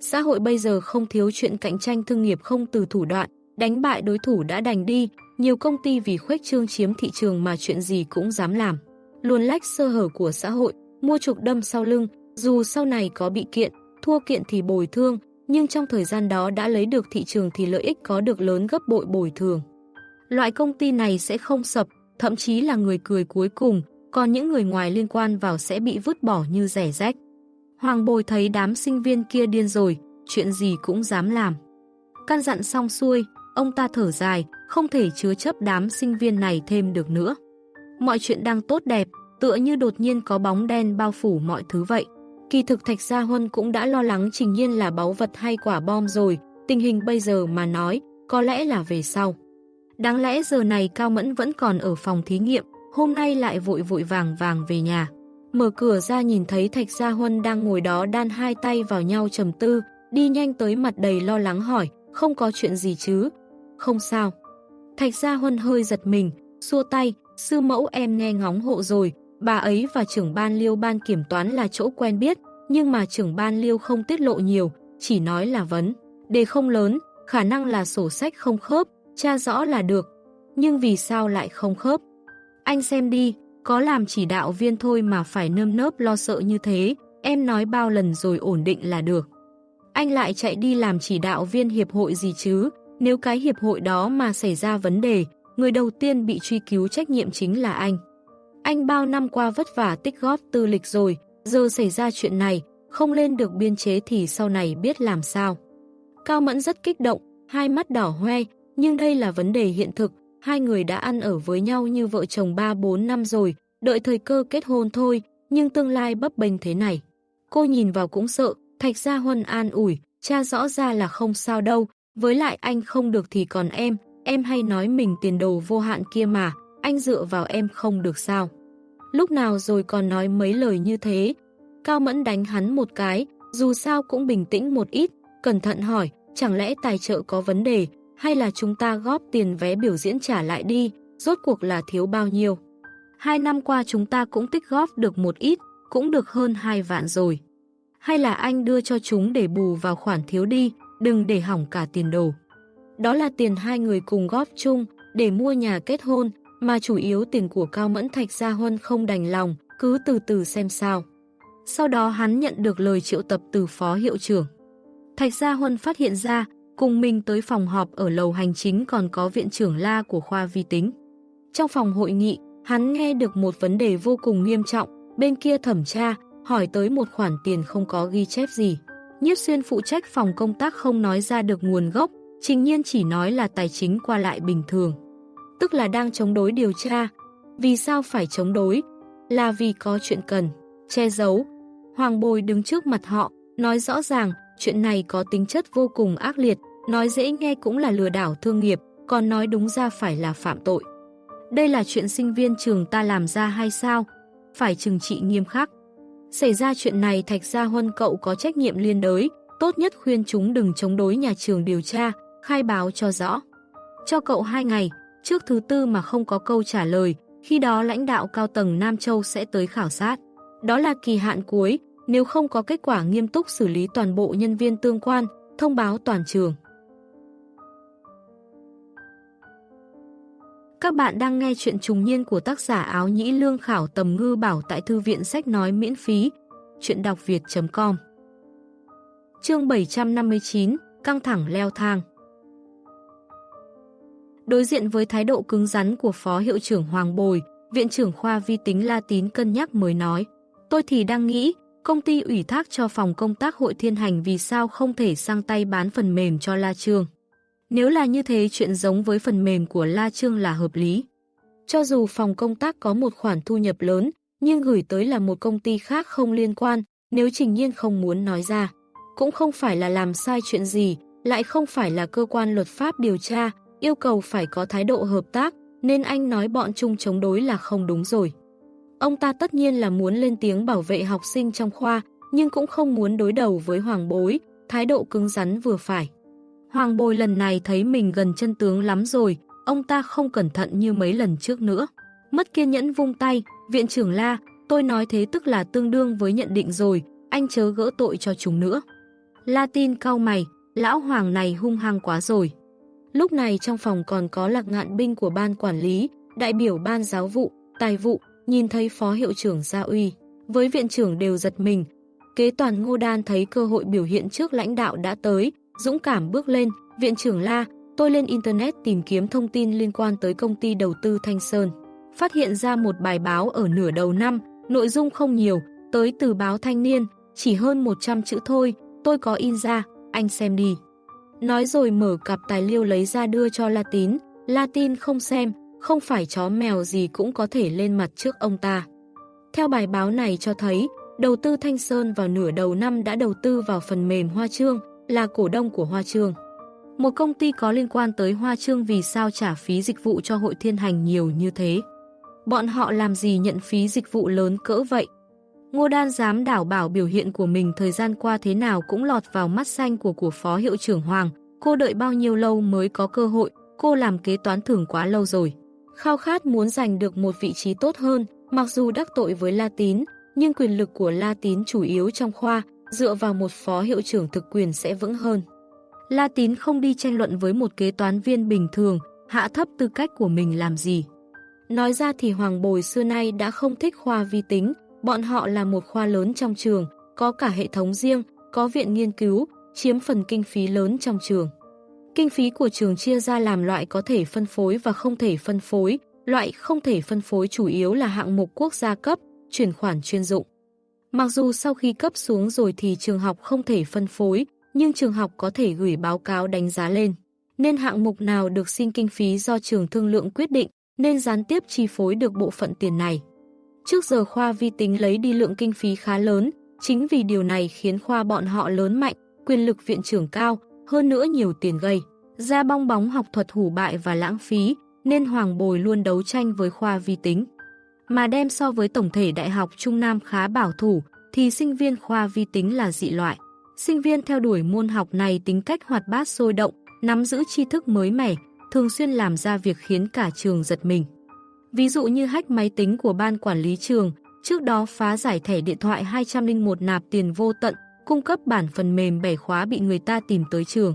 Xã hội bây giờ không thiếu chuyện cạnh tranh thương nghiệp không từ thủ đoạn, đánh bại đối thủ đã đành đi, nhiều công ty vì khuếch trương chiếm thị trường mà chuyện gì cũng dám làm. Luôn lách sơ hở của xã hội, mua trục đâm sau lưng, dù sau này có bị kiện, thua kiện thì bồi thương, nhưng trong thời gian đó đã lấy được thị trường thì lợi ích có được lớn gấp bội bồi thường. Loại công ty này sẽ không sập, thậm chí là người cười cuối cùng, còn những người ngoài liên quan vào sẽ bị vứt bỏ như rẻ rách. Hoàng Bồi thấy đám sinh viên kia điên rồi, chuyện gì cũng dám làm. Căn dặn xong xuôi, ông ta thở dài, không thể chứa chấp đám sinh viên này thêm được nữa. Mọi chuyện đang tốt đẹp, tựa như đột nhiên có bóng đen bao phủ mọi thứ vậy. Kỳ thực Thạch Gia Huân cũng đã lo lắng Trình Nhiên là báu vật hay quả bom rồi, tình hình bây giờ mà nói, có lẽ là về sau. Đáng lẽ giờ này Cao Mẫn vẫn còn ở phòng thí nghiệm, hôm nay lại vội vội vàng vàng về nhà. Mở cửa ra nhìn thấy Thạch Gia Huân đang ngồi đó đan hai tay vào nhau trầm tư, đi nhanh tới mặt đầy lo lắng hỏi, không có chuyện gì chứ? Không sao. Thạch Gia Huân hơi giật mình, xua tay, sư mẫu em nghe ngóng hộ rồi, bà ấy và trưởng ban liêu ban kiểm toán là chỗ quen biết, nhưng mà trưởng ban liêu không tiết lộ nhiều, chỉ nói là vấn. Đề không lớn, khả năng là sổ sách không khớp, tra rõ là được. Nhưng vì sao lại không khớp? Anh xem đi, có làm chỉ đạo viên thôi mà phải nơm nớp lo sợ như thế, em nói bao lần rồi ổn định là được. Anh lại chạy đi làm chỉ đạo viên hiệp hội gì chứ, nếu cái hiệp hội đó mà xảy ra vấn đề, người đầu tiên bị truy cứu trách nhiệm chính là anh. Anh bao năm qua vất vả tích góp tư lịch rồi, giờ xảy ra chuyện này, không lên được biên chế thì sau này biết làm sao. Cao Mẫn rất kích động, hai mắt đỏ hoe, nhưng đây là vấn đề hiện thực, hai người đã ăn ở với nhau như vợ chồng 3-4 năm rồi, đợi thời cơ kết hôn thôi, nhưng tương lai bấp bênh thế này. Cô nhìn vào cũng sợ, Thạch Gia Huân an ủi, cha rõ ra là không sao đâu, với lại anh không được thì còn em, em hay nói mình tiền đồ vô hạn kia mà, anh dựa vào em không được sao. Lúc nào rồi còn nói mấy lời như thế, Cao Mẫn đánh hắn một cái, dù sao cũng bình tĩnh một ít, cẩn thận hỏi, chẳng lẽ tài trợ có vấn đề, hay là chúng ta góp tiền vé biểu diễn trả lại đi, rốt cuộc là thiếu bao nhiêu. Hai năm qua chúng ta cũng tích góp được một ít, cũng được hơn hai vạn rồi. Hay là anh đưa cho chúng để bù vào khoản thiếu đi, đừng để hỏng cả tiền đồ. Đó là tiền hai người cùng góp chung để mua nhà kết hôn, mà chủ yếu tiền của Cao Mẫn Thạch Gia Huân không đành lòng, cứ từ từ xem sao. Sau đó hắn nhận được lời triệu tập từ phó hiệu trưởng. Thạch Gia Huân phát hiện ra, cùng mình tới phòng họp ở lầu hành chính còn có viện trưởng la của khoa vi tính. Trong phòng hội nghị, hắn nghe được một vấn đề vô cùng nghiêm trọng, bên kia thẩm tra, hỏi tới một khoản tiền không có ghi chép gì. Nhiếp xuyên phụ trách phòng công tác không nói ra được nguồn gốc, trình nhiên chỉ nói là tài chính qua lại bình thường. Tức là đang chống đối điều tra. Vì sao phải chống đối? Là vì có chuyện cần, che giấu. Hoàng Bồi đứng trước mặt họ, nói rõ ràng chuyện này có tính chất vô cùng ác liệt, nói dễ nghe cũng là lừa đảo thương nghiệp, còn nói đúng ra phải là phạm tội. Đây là chuyện sinh viên trường ta làm ra hay sao? Phải trừng trị nghiêm khắc. Xảy ra chuyện này Thạch Gia Huân cậu có trách nhiệm liên đới, tốt nhất khuyên chúng đừng chống đối nhà trường điều tra, khai báo cho rõ. Cho cậu hai ngày, trước thứ tư mà không có câu trả lời, khi đó lãnh đạo cao tầng Nam Châu sẽ tới khảo sát. Đó là kỳ hạn cuối, nếu không có kết quả nghiêm túc xử lý toàn bộ nhân viên tương quan, thông báo toàn trường. Các bạn đang nghe chuyện trùng niên của tác giả áo nhĩ lương khảo tầm ngư bảo tại thư viện sách nói miễn phí. Chuyện đọc việt.com Chương 759 Căng thẳng leo thang Đối diện với thái độ cứng rắn của Phó Hiệu trưởng Hoàng Bồi, Viện trưởng khoa vi tính La Tín cân nhắc mới nói Tôi thì đang nghĩ, công ty ủy thác cho phòng công tác hội thiên hành vì sao không thể sang tay bán phần mềm cho La Trương. Nếu là như thế chuyện giống với phần mềm của La Trương là hợp lý. Cho dù phòng công tác có một khoản thu nhập lớn, nhưng gửi tới là một công ty khác không liên quan, nếu Trình Nhiên không muốn nói ra. Cũng không phải là làm sai chuyện gì, lại không phải là cơ quan luật pháp điều tra, yêu cầu phải có thái độ hợp tác, nên anh nói bọn chung chống đối là không đúng rồi. Ông ta tất nhiên là muốn lên tiếng bảo vệ học sinh trong khoa, nhưng cũng không muốn đối đầu với Hoàng Bối, thái độ cứng rắn vừa phải. Hoàng Bồi lần này thấy mình gần chân tướng lắm rồi, ông ta không cẩn thận như mấy lần trước nữa. Mất kiên nhẫn vung tay, viện trưởng la, tôi nói thế tức là tương đương với nhận định rồi, anh chớ gỡ tội cho chúng nữa. Latin cau mày, lão hoàng này hung hăng quá rồi. Lúc này trong phòng còn có lạc ngạn binh của ban quản lý, đại biểu ban giáo vụ, tài vụ, nhìn thấy phó hiệu trưởng Gia Uy. Với viện trưởng đều giật mình. Kế toàn Ngô Đan thấy cơ hội biểu hiện trước lãnh đạo đã tới, dũng cảm bước lên, viện trưởng la, tôi lên Internet tìm kiếm thông tin liên quan tới công ty đầu tư Thanh Sơn. Phát hiện ra một bài báo ở nửa đầu năm, nội dung không nhiều, tới từ báo Thanh Niên, chỉ hơn 100 chữ thôi, tôi có in ra, anh xem đi. Nói rồi mở cặp tài liệu lấy ra đưa cho La Tín, La Tín không xem, không phải chó mèo gì cũng có thể lên mặt trước ông ta. Theo bài báo này cho thấy, đầu tư Thanh Sơn vào nửa đầu năm đã đầu tư vào phần mềm Hoa Trương, là cổ đông của Hoa Trương. Một công ty có liên quan tới Hoa Trương vì sao trả phí dịch vụ cho hội thiên hành nhiều như thế. Bọn họ làm gì nhận phí dịch vụ lớn cỡ vậy? Ngô Đan dám đảo bảo biểu hiện của mình thời gian qua thế nào cũng lọt vào mắt xanh của của Phó Hiệu trưởng Hoàng. Cô đợi bao nhiêu lâu mới có cơ hội, cô làm kế toán thưởng quá lâu rồi. Khao khát muốn giành được một vị trí tốt hơn, mặc dù đắc tội với La Tín, nhưng quyền lực của La Tín chủ yếu trong khoa, dựa vào một phó hiệu trưởng thực quyền sẽ vững hơn. La Tín không đi tranh luận với một kế toán viên bình thường, hạ thấp tư cách của mình làm gì. Nói ra thì Hoàng Bồi xưa nay đã không thích khoa vi tính, bọn họ là một khoa lớn trong trường, có cả hệ thống riêng, có viện nghiên cứu, chiếm phần kinh phí lớn trong trường. Kinh phí của trường chia ra làm loại có thể phân phối và không thể phân phối, loại không thể phân phối chủ yếu là hạng mục quốc gia cấp, chuyển khoản chuyên dụng. Mặc dù sau khi cấp xuống rồi thì trường học không thể phân phối, nhưng trường học có thể gửi báo cáo đánh giá lên. Nên hạng mục nào được xin kinh phí do trường thương lượng quyết định, nên gián tiếp chi phối được bộ phận tiền này. Trước giờ khoa vi tính lấy đi lượng kinh phí khá lớn, chính vì điều này khiến khoa bọn họ lớn mạnh, quyền lực viện trưởng cao, hơn nữa nhiều tiền gây. Ra bong bóng học thuật hủ bại và lãng phí, nên Hoàng Bồi luôn đấu tranh với khoa vi tính. Mà đem so với tổng thể Đại học Trung Nam khá bảo thủ, thì sinh viên khoa vi tính là dị loại. Sinh viên theo đuổi môn học này tính cách hoạt bát sôi động, nắm giữ tri thức mới mẻ, thường xuyên làm ra việc khiến cả trường giật mình. Ví dụ như hack máy tính của ban quản lý trường, trước đó phá giải thẻ điện thoại 201 nạp tiền vô tận, cung cấp bản phần mềm bẻ khóa bị người ta tìm tới trường.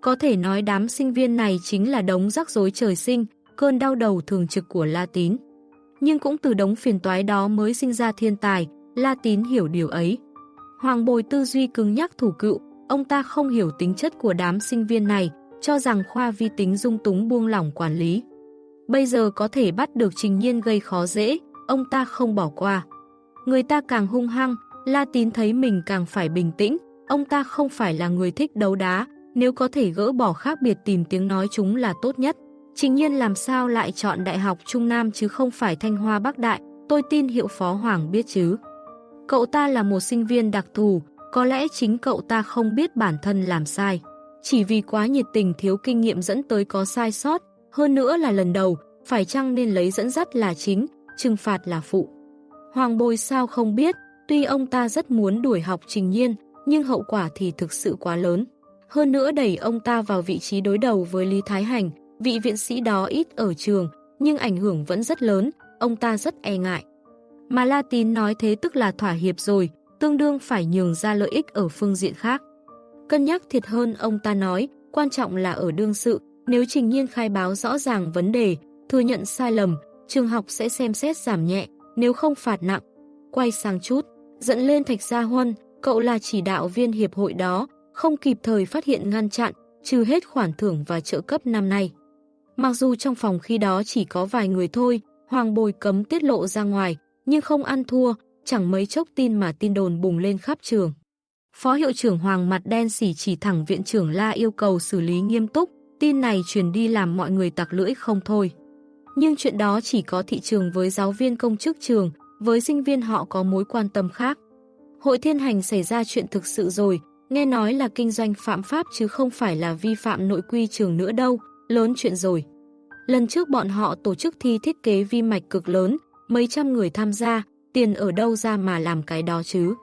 Có thể nói đám sinh viên này chính là đống rắc rối trời sinh, cơn đau đầu thường trực của La Tín. Nhưng cũng từ đống phiền toái đó mới sinh ra thiên tài, La Tín hiểu điều ấy. Hoàng Bồi tư duy cứng nhắc thủ cựu, ông ta không hiểu tính chất của đám sinh viên này, cho rằng khoa vi tính dung túng buông lỏng quản lý. Bây giờ có thể bắt được trình nhiên gây khó dễ, ông ta không bỏ qua. Người ta càng hung hăng, La Tín thấy mình càng phải bình tĩnh, ông ta không phải là người thích đấu đá, nếu có thể gỡ bỏ khác biệt tìm tiếng nói chúng là tốt nhất. Trình nhiên làm sao lại chọn Đại học Trung Nam chứ không phải Thanh Hoa Bắc Đại, tôi tin hiệu phó Hoàng biết chứ. Cậu ta là một sinh viên đặc thù, có lẽ chính cậu ta không biết bản thân làm sai. Chỉ vì quá nhiệt tình thiếu kinh nghiệm dẫn tới có sai sót, hơn nữa là lần đầu, phải chăng nên lấy dẫn dắt là chính, trừng phạt là phụ. Hoàng bồi sao không biết, tuy ông ta rất muốn đuổi học trình nhiên, nhưng hậu quả thì thực sự quá lớn. Hơn nữa đẩy ông ta vào vị trí đối đầu với Lý Thái Hành, vị viện sĩ đó ít ở trường, nhưng ảnh hưởng vẫn rất lớn, ông ta rất e ngại. Mà La Tín nói thế tức là thỏa hiệp rồi, tương đương phải nhường ra lợi ích ở phương diện khác. Cân nhắc thiệt hơn ông ta nói, quan trọng là ở đương sự, nếu trình nhiên khai báo rõ ràng vấn đề, thừa nhận sai lầm, trường học sẽ xem xét giảm nhẹ, nếu không phạt nặng. Quay sang chút, dẫn lên Thạch Gia Huân, cậu là chỉ đạo viên hiệp hội đó, không kịp thời phát hiện ngăn chặn, trừ hết khoản thưởng và trợ cấp năm nay. Mặc dù trong phòng khi đó chỉ có vài người thôi, Hoàng Bồi cấm tiết lộ ra ngoài, nhưng không ăn thua, chẳng mấy chốc tin mà tin đồn bùng lên khắp trường. Phó hiệu trưởng Hoàng mặt đen xỉ chỉ thẳng viện trưởng La yêu cầu xử lý nghiêm túc, tin này truyền đi làm mọi người tặc lưỡi không thôi. Nhưng chuyện đó chỉ có thị trường với giáo viên công chức trường, với sinh viên họ có mối quan tâm khác. Hội thiên hành xảy ra chuyện thực sự rồi, Nghe nói là kinh doanh phạm pháp chứ không phải là vi phạm nội quy trường nữa đâu, lớn chuyện rồi. Lần trước bọn họ tổ chức thi thiết kế vi mạch cực lớn, mấy trăm người tham gia, tiền ở đâu ra mà làm cái đó chứ.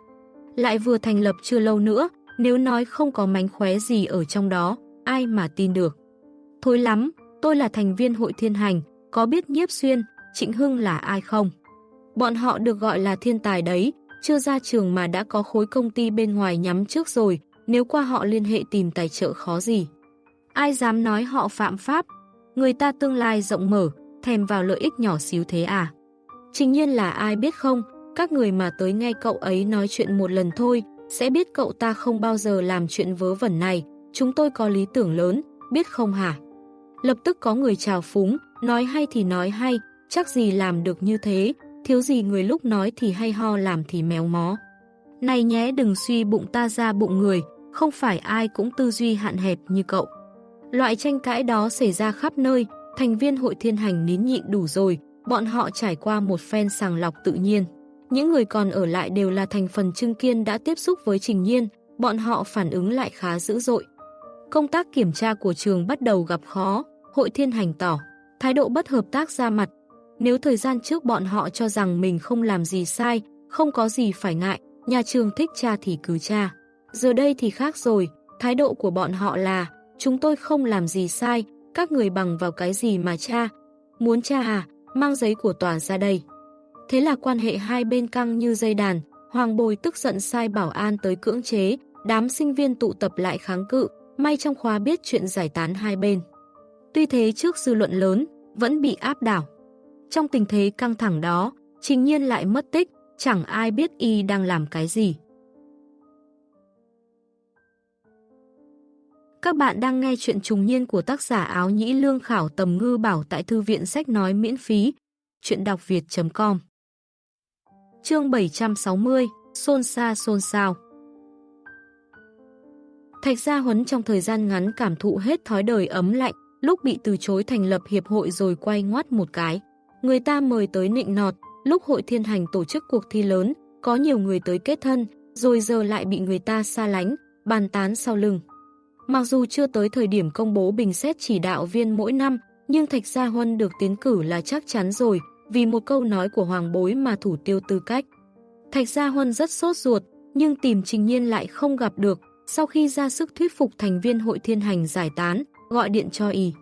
Lại vừa thành lập chưa lâu nữa, nếu nói không có mánh khóe gì ở trong đó, ai mà tin được. Thôi lắm, tôi là thành viên hội thiên hành, có biết nhiếp xuyên, Trịnh Hưng là ai không? Bọn họ được gọi là thiên tài đấy, chưa ra trường mà đã có khối công ty bên ngoài nhắm trước rồi, nếu qua họ liên hệ tìm tài trợ khó gì. Ai dám nói họ phạm pháp, người ta tương lai rộng mở, thèm vào lợi ích nhỏ xíu thế à? Trình nhiên là ai biết không, các người mà tới nghe cậu ấy nói chuyện một lần thôi, sẽ biết cậu ta không bao giờ làm chuyện vớ vẩn này, chúng tôi có lý tưởng lớn, biết không hả? Lập tức có người chào phúng, nói hay thì nói hay, chắc gì làm được như thế, thiếu gì người lúc nói thì hay ho làm thì méo mó. Này nhé đừng suy bụng ta ra bụng người, không phải ai cũng tư duy hạn hẹp như cậu. Loại tranh cãi đó xảy ra khắp nơi, thành viên hội thiên hành nín nhịn đủ rồi, bọn họ trải qua một phen sàng lọc tự nhiên. Những người còn ở lại đều là thành phần trưng kiên đã tiếp xúc với Trình Nhiên, bọn họ phản ứng lại khá dữ dội. Công tác kiểm tra của trường bắt đầu gặp khó, hội thiên hành tỏ, thái độ bất hợp tác ra mặt. Nếu thời gian trước bọn họ cho rằng mình không làm gì sai, không có gì phải ngại, nhà trường thích cha thì cứ cha. Giờ đây thì khác rồi, thái độ của bọn họ là chúng tôi không làm gì sai, các người bằng vào cái gì mà cha. Muốn cha à, mang giấy của tòa ra đây. Thế là quan hệ hai bên căng như dây đàn, Hoàng Bồi tức giận sai bảo an tới cưỡng chế, đám sinh viên tụ tập lại kháng cự, may trong khóa biết chuyện giải tán hai bên. Tuy thế trước dư luận lớn, vẫn bị áp đảo. Trong tình thế căng thẳng đó, trình nhiên lại mất tích, chẳng ai biết y đang làm cái gì. Các bạn đang nghe chuyện trùng niên của tác giả áo nhĩ lương khảo tầm ngư bảo tại thư viện sách nói miễn phí. Chuyện đọc việt.com Chương 760 Xôn xa xôn xao Thạch Gia Huấn trong thời gian ngắn cảm thụ hết thói đời ấm lạnh, lúc bị từ chối thành lập hiệp hội rồi quay ngoắt một cái. Người ta mời tới nịnh nọt, lúc hội thiên hành tổ chức cuộc thi lớn, có nhiều người tới kết thân, rồi giờ lại bị người ta xa lánh, bàn tán sau lưng. Mặc dù chưa tới thời điểm công bố bình xét chỉ đạo viên mỗi năm, nhưng Thạch Gia Huân được tiến cử là chắc chắn rồi, vì một câu nói của Hoàng Bối mà thủ tiêu tư cách. Thạch Gia Huân rất sốt ruột, nhưng tìm Trình Nhiên lại không gặp được, sau khi ra sức thuyết phục thành viên hội thiên hành giải tán, gọi điện cho y.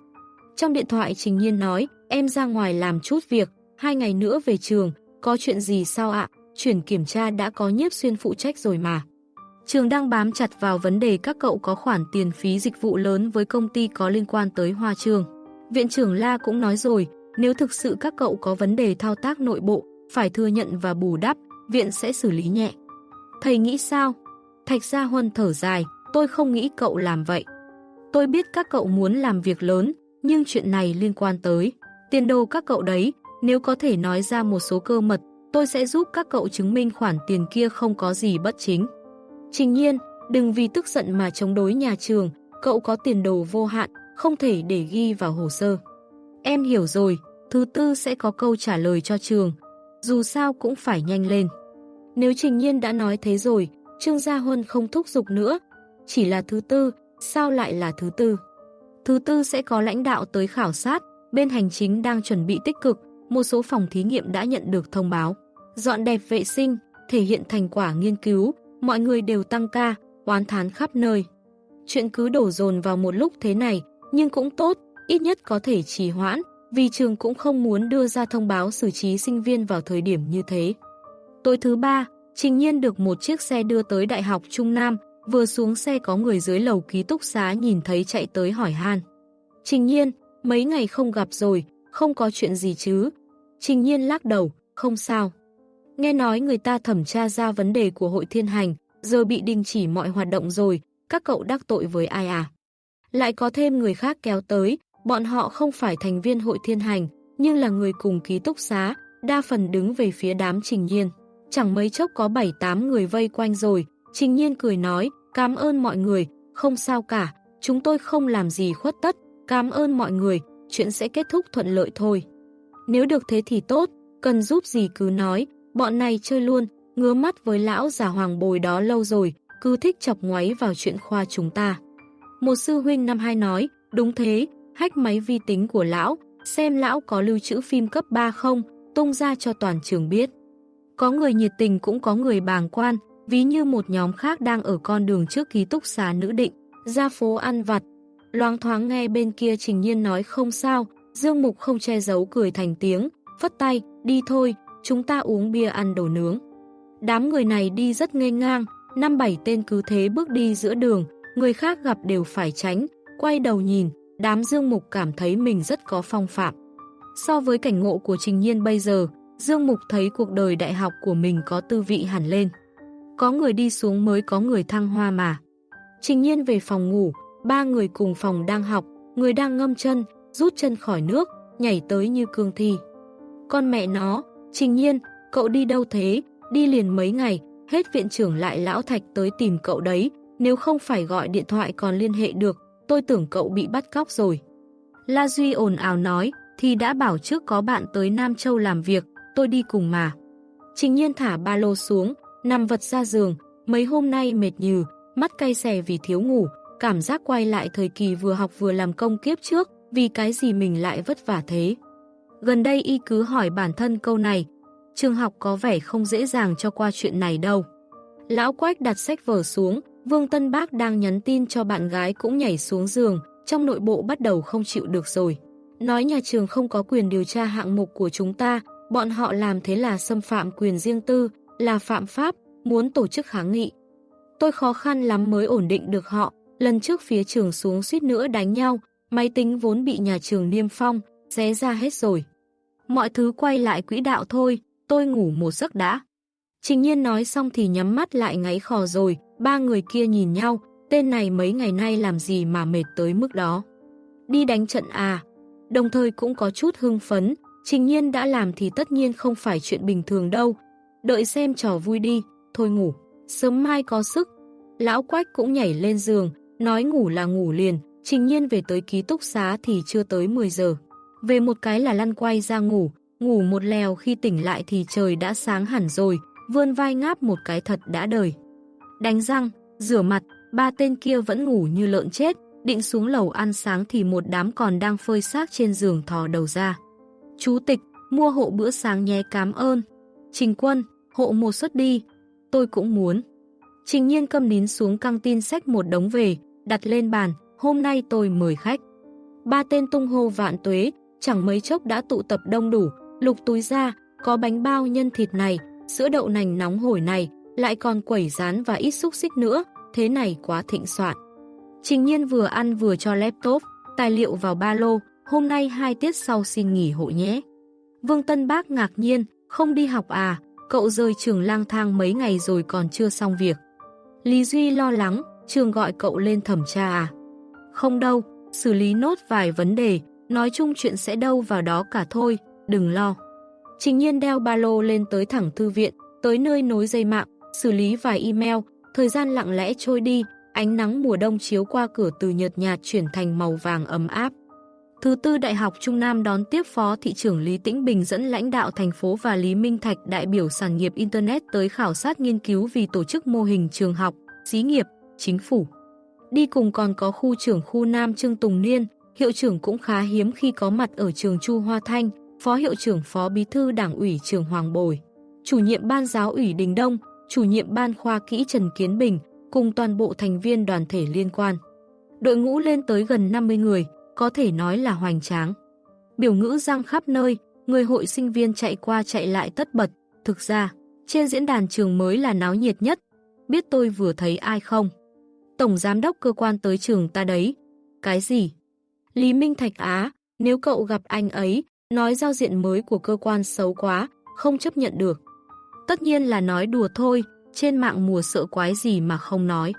Trong điện thoại Trình Nhiên nói, em ra ngoài làm chút việc, hai ngày nữa về trường, có chuyện gì sao ạ? Chuyển kiểm tra đã có nhiếp xuyên phụ trách rồi mà. Trường đang bám chặt vào vấn đề các cậu có khoản tiền phí dịch vụ lớn với công ty có liên quan tới Hoa Trường. Viện trưởng La cũng nói rồi, nếu thực sự các cậu có vấn đề thao tác nội bộ, phải thừa nhận và bù đắp, viện sẽ xử lý nhẹ. Thầy nghĩ sao? Thạch Gia Huân thở dài, tôi không nghĩ cậu làm vậy. Tôi biết các cậu muốn làm việc lớn, nhưng chuyện này liên quan tới tiền đồ các cậu đấy, nếu có thể nói ra một số cơ mật, tôi sẽ giúp các cậu chứng minh khoản tiền kia không có gì bất chính. Trình nhiên, đừng vì tức giận mà chống đối nhà trường, cậu có tiền đồ vô hạn, không thể để ghi vào hồ sơ. Em hiểu rồi, thứ tư sẽ có câu trả lời cho trường, dù sao cũng phải nhanh lên. Nếu Trình Nhiên đã nói thế rồi, Trương Gia Huân không thúc giục nữa, chỉ là thứ tư, sao lại là thứ tư? Thứ tư sẽ có lãnh đạo tới khảo sát, bên hành chính đang chuẩn bị tích cực, một số phòng thí nghiệm đã nhận được thông báo. Dọn đẹp vệ sinh, thể hiện thành quả nghiên cứu, mọi người đều tăng ca, oán thán khắp nơi. Chuyện cứ đổ dồn vào một lúc thế này, nhưng cũng tốt, ít nhất có thể trì hoãn, vì trường cũng không muốn đưa ra thông báo xử trí sinh viên vào thời điểm như thế. Tối thứ ba, Trình Nhiên được một chiếc xe đưa tới Đại học Trung Nam, vừa xuống xe có người dưới lầu ký túc xá nhìn thấy chạy tới hỏi han. Trình Nhiên, mấy ngày không gặp rồi, không có chuyện gì chứ? Trình Nhiên lắc đầu, không sao. Nghe nói người ta thẩm tra ra vấn đề của hội thiên hành, giờ bị đình chỉ mọi hoạt động rồi, các cậu đắc tội với ai à? Lại có thêm người khác kéo tới, bọn họ không phải thành viên hội thiên hành, nhưng là người cùng ký túc xá, đa phần đứng về phía đám trình nhiên. Chẳng mấy chốc có 7-8 người vây quanh rồi, trình nhiên cười nói, cảm ơn mọi người, không sao cả, chúng tôi không làm gì khuất tất, cảm ơn mọi người, chuyện sẽ kết thúc thuận lợi thôi. Nếu được thế thì tốt, cần giúp gì cứ nói, bọn này chơi luôn, ngứa mắt với lão già hoàng bồi đó lâu rồi, cứ thích chọc ngoáy vào chuyện khoa chúng ta. Một sư huynh năm hai nói, đúng thế, hách máy vi tính của lão, xem lão có lưu trữ phim cấp 3 không, tung ra cho toàn trường biết. Có người nhiệt tình cũng có người bàng quan, ví như một nhóm khác đang ở con đường trước ký túc xá nữ định, ra phố ăn vặt. Loáng thoáng nghe bên kia Trình Nhiên nói không sao, Dương Mục không che giấu cười thành tiếng, phất tay, đi thôi, chúng ta uống bia ăn đồ nướng. Đám người này đi rất ngây ngang, năm bảy tên cứ thế bước đi giữa đường, người khác gặp đều phải tránh, quay đầu nhìn, đám Dương Mục cảm thấy mình rất có phong phạm. So với cảnh ngộ của Trình Nhiên bây giờ, Dương Mục thấy cuộc đời đại học của mình có tư vị hẳn lên. Có người đi xuống mới có người thăng hoa mà. Trình Nhiên về phòng ngủ, ba người cùng phòng đang học, người đang ngâm chân, rút chân khỏi nước, nhảy tới như cương thi. Con mẹ nó, Trình Nhiên, cậu đi đâu thế? Đi liền mấy ngày, hết viện trưởng lại lão thạch tới tìm cậu đấy, nếu không phải gọi điện thoại còn liên hệ được, tôi tưởng cậu bị bắt cóc rồi. La Duy ồn ào nói, thì đã bảo trước có bạn tới Nam Châu làm việc, tôi đi cùng mà. Trình nhiên thả ba lô xuống, nằm vật ra giường, mấy hôm nay mệt nhừ, mắt cay xè vì thiếu ngủ, cảm giác quay lại thời kỳ vừa học vừa làm công kiếp trước, vì cái gì mình lại vất vả thế. Gần đây y cứ hỏi bản thân câu này, trường học có vẻ không dễ dàng cho qua chuyện này đâu. Lão Quách đặt sách vở xuống, Vương Tân Bác đang nhắn tin cho bạn gái cũng nhảy xuống giường, trong nội bộ bắt đầu không chịu được rồi. Nói nhà trường không có quyền điều tra hạng mục của chúng ta, bọn họ làm thế là xâm phạm quyền riêng tư, là phạm pháp, muốn tổ chức kháng nghị. Tôi khó khăn lắm mới ổn định được họ, lần trước phía trường xuống suýt nữa đánh nhau, máy tính vốn bị nhà trường niêm phong, xé ra hết rồi. Mọi thứ quay lại quỹ đạo thôi, tôi ngủ một giấc đã. Trình nhiên nói xong thì nhắm mắt lại ngáy khò rồi, ba người kia nhìn nhau, tên này mấy ngày nay làm gì mà mệt tới mức đó. Đi đánh trận à, đồng thời cũng có chút hưng phấn, trình nhiên đã làm thì tất nhiên không phải chuyện bình thường đâu. Đợi xem trò vui đi, thôi ngủ, sớm mai có sức. Lão Quách cũng nhảy lên giường, nói ngủ là ngủ liền, trình nhiên về tới ký túc xá thì chưa tới 10 giờ. Về một cái là lăn quay ra ngủ, ngủ một lèo khi tỉnh lại thì trời đã sáng hẳn rồi, vươn vai ngáp một cái thật đã đời. Đánh răng, rửa mặt, ba tên kia vẫn ngủ như lợn chết, định xuống lầu ăn sáng thì một đám còn đang phơi xác trên giường thò đầu ra. Chú tịch, mua hộ bữa sáng nhé cám ơn. Trình quân, hộ một suất đi. Tôi cũng muốn. Trình nhiên cầm nín xuống căng tin sách một đống về, đặt lên bàn, hôm nay tôi mời khách. Ba tên tung hô vạn tuế, chẳng mấy chốc đã tụ tập đông đủ, lục túi ra, có bánh bao nhân thịt này, sữa đậu nành nóng hổi này, lại còn quẩy rán và ít xúc xích nữa, thế này quá thịnh soạn. Trình nhiên vừa ăn vừa cho laptop, tài liệu vào ba lô, hôm nay hai tiết sau xin nghỉ hộ nhé. Vương Tân Bác ngạc nhiên, không đi học à, cậu rời trường lang thang mấy ngày rồi còn chưa xong việc. Lý Duy lo lắng, trường gọi cậu lên thẩm tra à? Không đâu, xử lý nốt vài vấn đề, nói chung chuyện sẽ đâu vào đó cả thôi, đừng lo. Trình nhiên đeo ba lô lên tới thẳng thư viện, tới nơi nối dây mạng, xử lý vài email, thời gian lặng lẽ trôi đi, ánh nắng mùa đông chiếu qua cửa từ nhợt nhạt chuyển thành màu vàng ấm áp. Thứ tư Đại học Trung Nam đón tiếp Phó Thị trưởng Lý Tĩnh Bình dẫn lãnh đạo thành phố và Lý Minh Thạch đại biểu sản nghiệp Internet tới khảo sát nghiên cứu vì tổ chức mô hình trường học, xí nghiệp, chính phủ. Đi cùng còn có khu trưởng khu Nam Trương Tùng Niên, hiệu trưởng cũng khá hiếm khi có mặt ở trường Chu Hoa Thanh, phó hiệu trưởng phó bí thư đảng ủy trường Hoàng Bồi, chủ nhiệm ban giáo ủy Đình Đông, chủ nhiệm ban khoa kỹ Trần Kiến Bình, cùng toàn bộ thành viên đoàn thể liên quan. Đội ngũ lên tới gần 50 người, có thể nói là hoành tráng. Biểu ngữ răng khắp nơi, người hội sinh viên chạy qua chạy lại tất bật. Thực ra, trên diễn đàn trường mới là náo nhiệt nhất. Biết tôi vừa thấy ai không? Tổng giám đốc cơ quan tới trường ta đấy. Cái gì? Lý Minh Thạch Á, nếu cậu gặp anh ấy, nói giao diện mới của cơ quan xấu quá, không chấp nhận được. Tất nhiên là nói đùa thôi, trên mạng mùa sợ quái gì mà không nói.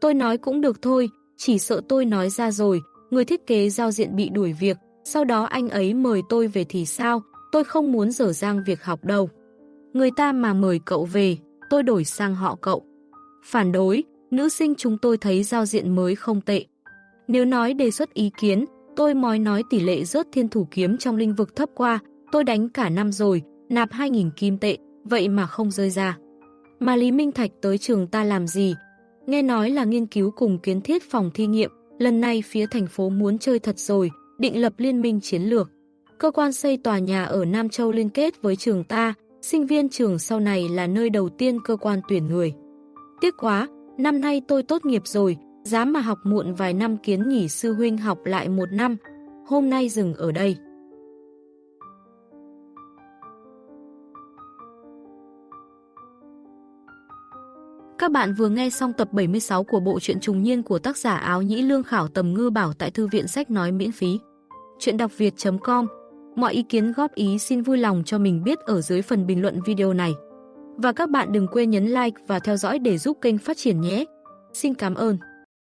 Tôi nói cũng được thôi, chỉ sợ tôi nói ra rồi, người thiết kế giao diện bị đuổi việc, sau đó anh ấy mời tôi về thì sao, tôi không muốn dở dang việc học đâu. Người ta mà mời cậu về, tôi đổi sang họ cậu. Phản đối, nữ sinh chúng tôi thấy giao diện mới không tệ. Nếu nói đề xuất ý kiến, tôi mói nói tỷ lệ rớt thiên thủ kiếm trong lĩnh vực thấp qua, tôi đánh cả năm rồi, nạp 2.000 kim tệ, vậy mà không rơi ra. Mà Lý Minh Thạch tới trường ta làm gì? Nghe nói là nghiên cứu cùng kiến thiết phòng thí nghiệm, lần này phía thành phố muốn chơi thật rồi, định lập liên minh chiến lược. Cơ quan xây tòa nhà ở Nam Châu liên kết với trường ta, sinh viên trường sau này là nơi đầu tiên cơ quan tuyển người. Tiếc quá, năm nay tôi tốt nghiệp rồi, dám mà học muộn vài năm kiến nghỉ sư huynh học lại một năm, hôm nay dừng ở đây. Các bạn vừa nghe xong tập 76 của bộ truyện trùng niên của tác giả áo nhĩ lương khảo tầm ngư bảo tại thư viện sách nói miễn phí. Chuyện đọc việt.com Mọi ý kiến góp ý xin vui lòng cho mình biết ở dưới phần bình luận video này. Và các bạn đừng quên nhấn like và theo dõi để giúp kênh phát triển nhé. Xin cảm ơn.